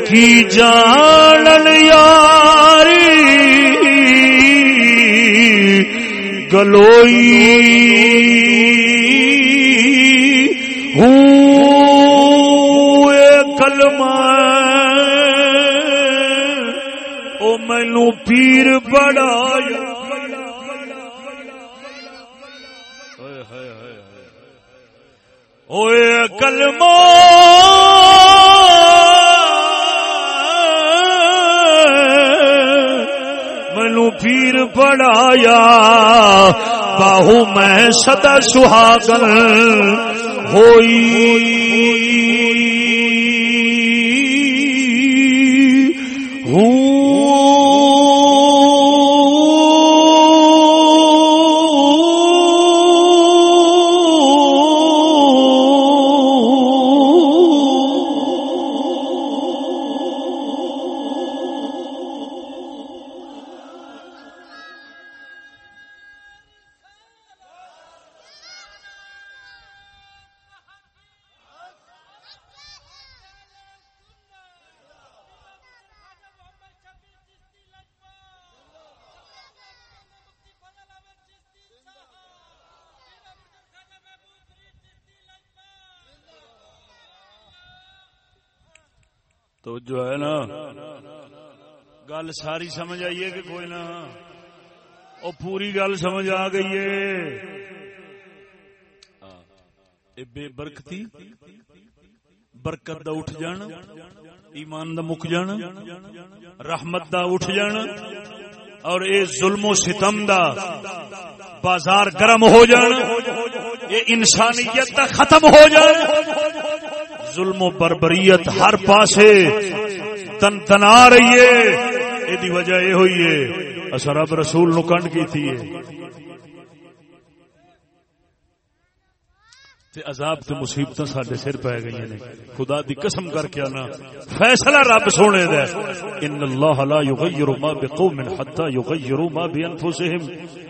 کی جانن یاری۔ گلوئی۔ ہوں کلمہ۔ او مینو پیر بڑا ہوئے کلمہ مینو پیر پڑھایا باہو میں سدا سہاگن ہوئی۔ جو ہے نا، گل ساری سمجھ آئیے کہ کوئی نہ؟ وہ پوری گل سمجھ آ گئی ہے۔ بے برکتی، برکت دا اٹھ جان، ایمان دا مک جان، رحمت دا اٹھ جان، اور اے ظلم و ستم دا بازار گرم ہو جان یہ انسانیت دا ختم ہو جان۔ ظلم و بربریت ہر پاسے تن تنا رہی ہے۔ یہ وجہ یہ ہوئی ہے اصا رب رسول نو کنڈ کی تھی عذاب تے مصیبت سڈے سر پی گئی نے۔ خدا دی قسم کر کے آنا۔ فیصلہ رب سونے دے ان اللہ لا یغیر ما بقوم حتى یغیروا ما بانفسهم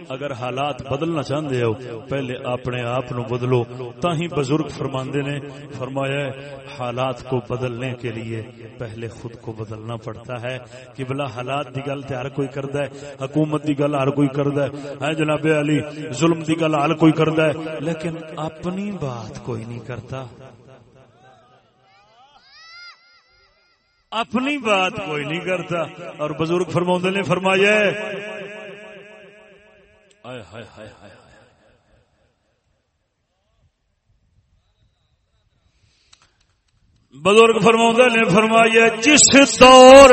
اگر حالات بدلنا چاہتے ہو، پہلے اپنے آپ نو بدلو۔ تا ہی بزرگ فرماندے نے، فرمایا حالات کو بدلنے کے لیے پہلے خود کو بدلنا پڑتا ہے۔ کہ بلا حالات دی گل تے ہر کوئی کردا ہے، حکومت دی گل ہر کوئی کردا ہے۔ ہے جناب علی، ظلم دی گل ہر کوئی کردا ہے۔ لیکن اپنی بات کوئی نہیں کرتا۔ اپنی بات کوئی نہیں کرتا۔ اور بزرگ فرما نے، فرمایا بزرگ فرما نے فرمایا، جس دور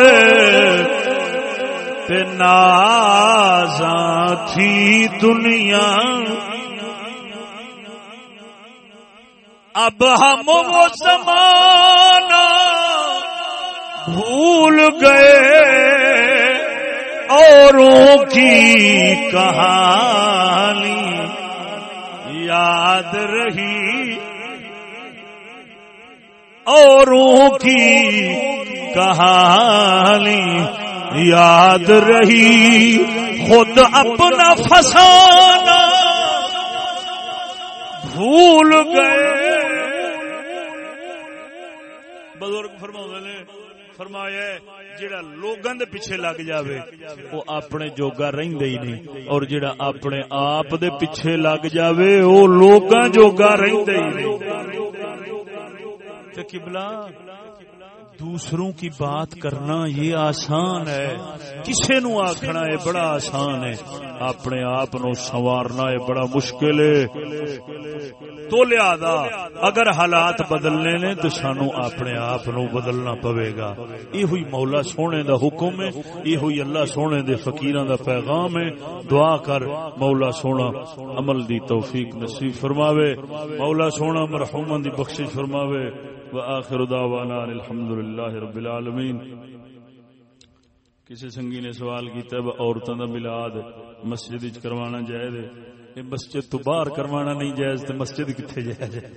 پہ نازاں تھی دنیا، اب ہم وہ زمانہ بھول گئے۔ اوروں کی کہانی یاد رہی۔ اوروں کی کہانی یاد رہی۔ خود اپنا فسانا بھول گئے۔ بزرگ فرما نے فرمایا جڑا لوگاں دے پیچھے لگ جاوے، وہ اپنے جوگا رہندے ہی نہیں۔ اور جڑا اپنے آپ دے پیچھے لگ جاوے، وہ لوگاں جوگا رہندے ہی نہیں۔ تے قبلہ دوسروں کی بات کرنا یہ آسان ہے۔ کسے نو آکھنا ہے بڑا آسان ہے۔ اپنے آپ نو سوارنا ہے بڑا مشکل ہے۔ تو لہذا اگر حالات بدلنے نے تو سانو اپنے آپ نو بدلنا پوے گا۔ یہ ہوئی مولا سونے دا حکم ہے۔ یہ ہوئی اللہ سونے دے فقیران دا پیغام ہے۔ دعا کر مولا سونا عمل دی توفیق نصیب فرماوے۔ مولا سونا مرحومن دی بخشش فرماوے۔ وآخر دعوانا الحمد للہ رب العالمین۔ کسی سنگی نے سوال کیتا ہے عورتوں کا ملاد مسجد وچ کروانا جائز ہے؟ یہ مسجد تو باہر کروانا نہیں جائز تو مسجد کتنے جائز ہے؟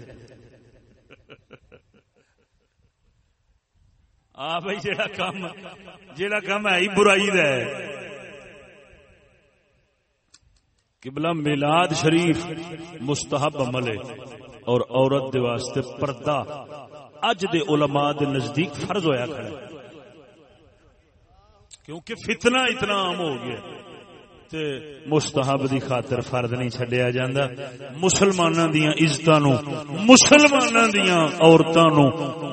آ بھائی جیڑا کام جیڑا کام ہے، ہی برائی دا ہے۔ قبلہ میلاد شریف مستحب عمل ہے اور عورت دے واسطے پردہ۔ اج دے علماء دے نزدیک فرض ہویا کھڑا کیونکہ فتنہ اتنا عام ہو گیا۔ تے مستحب دی خاطر فرد نہیں چھڈیا جاندا۔ مسلماناں دیاں عزتاں نو، مسلماناں دیاں عورتاں نو،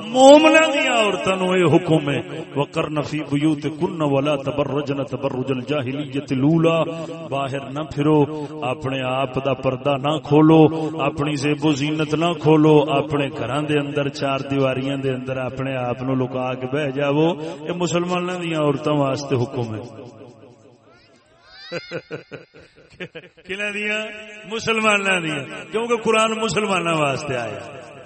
مومناں دیاں عورتاں نو اے حکم ہے۔ وقرن فی بیوتکن ولا تبرجن تبرج الجاہلیت الاولى باہر نہ پھرو، اپنے آپ دا پردہ نہ کھولو، اپنی زیب و زینت نہ کھولو، اپنے گھراں دے اندر، چار دیواریاں دے اندر اپنے آپ نو لکا کے بیٹھ جاؤ اے مسلماناں دیاں عورتاں واسطے حکم ہے۔ دیا؟ مسلمان دیا۔ کیونکہ قرآن مسلمانوں واسطے آیا۔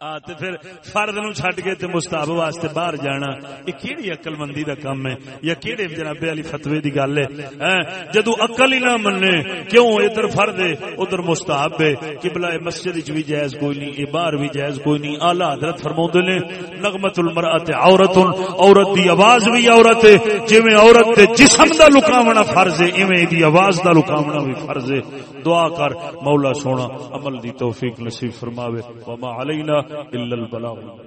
تے پھر فرد نو چھڈ کے تے مستحب واسطے باہر جانا، یہ کیڑی عقل مندی دا کام ہے؟ یا کیڑے جناب علی فتوی دی گل ہے؟ ہاں، جدو عقل ہی نہ مننے، کیوں ادھر فرد ہے، ادھر مستحب ہے؟ قبلہ مسجد وچ بھی جائز کوئی نہیں اے باہر بھی جائز کوئی نہیں۔ اعلی حضرت فرماوندے نے نغمت المرأۃ عورت عورت دی آواز بھی عورت ہے۔ جویں عورت دے جسم دا لکاونا فرض ہے، ایویں دی آواز دا لکاونا بھی فرض ہے۔ دعا کر، مولا سونا، عمل دی توفیق نصیب فرماوے۔ وما علینا الا البلاغ.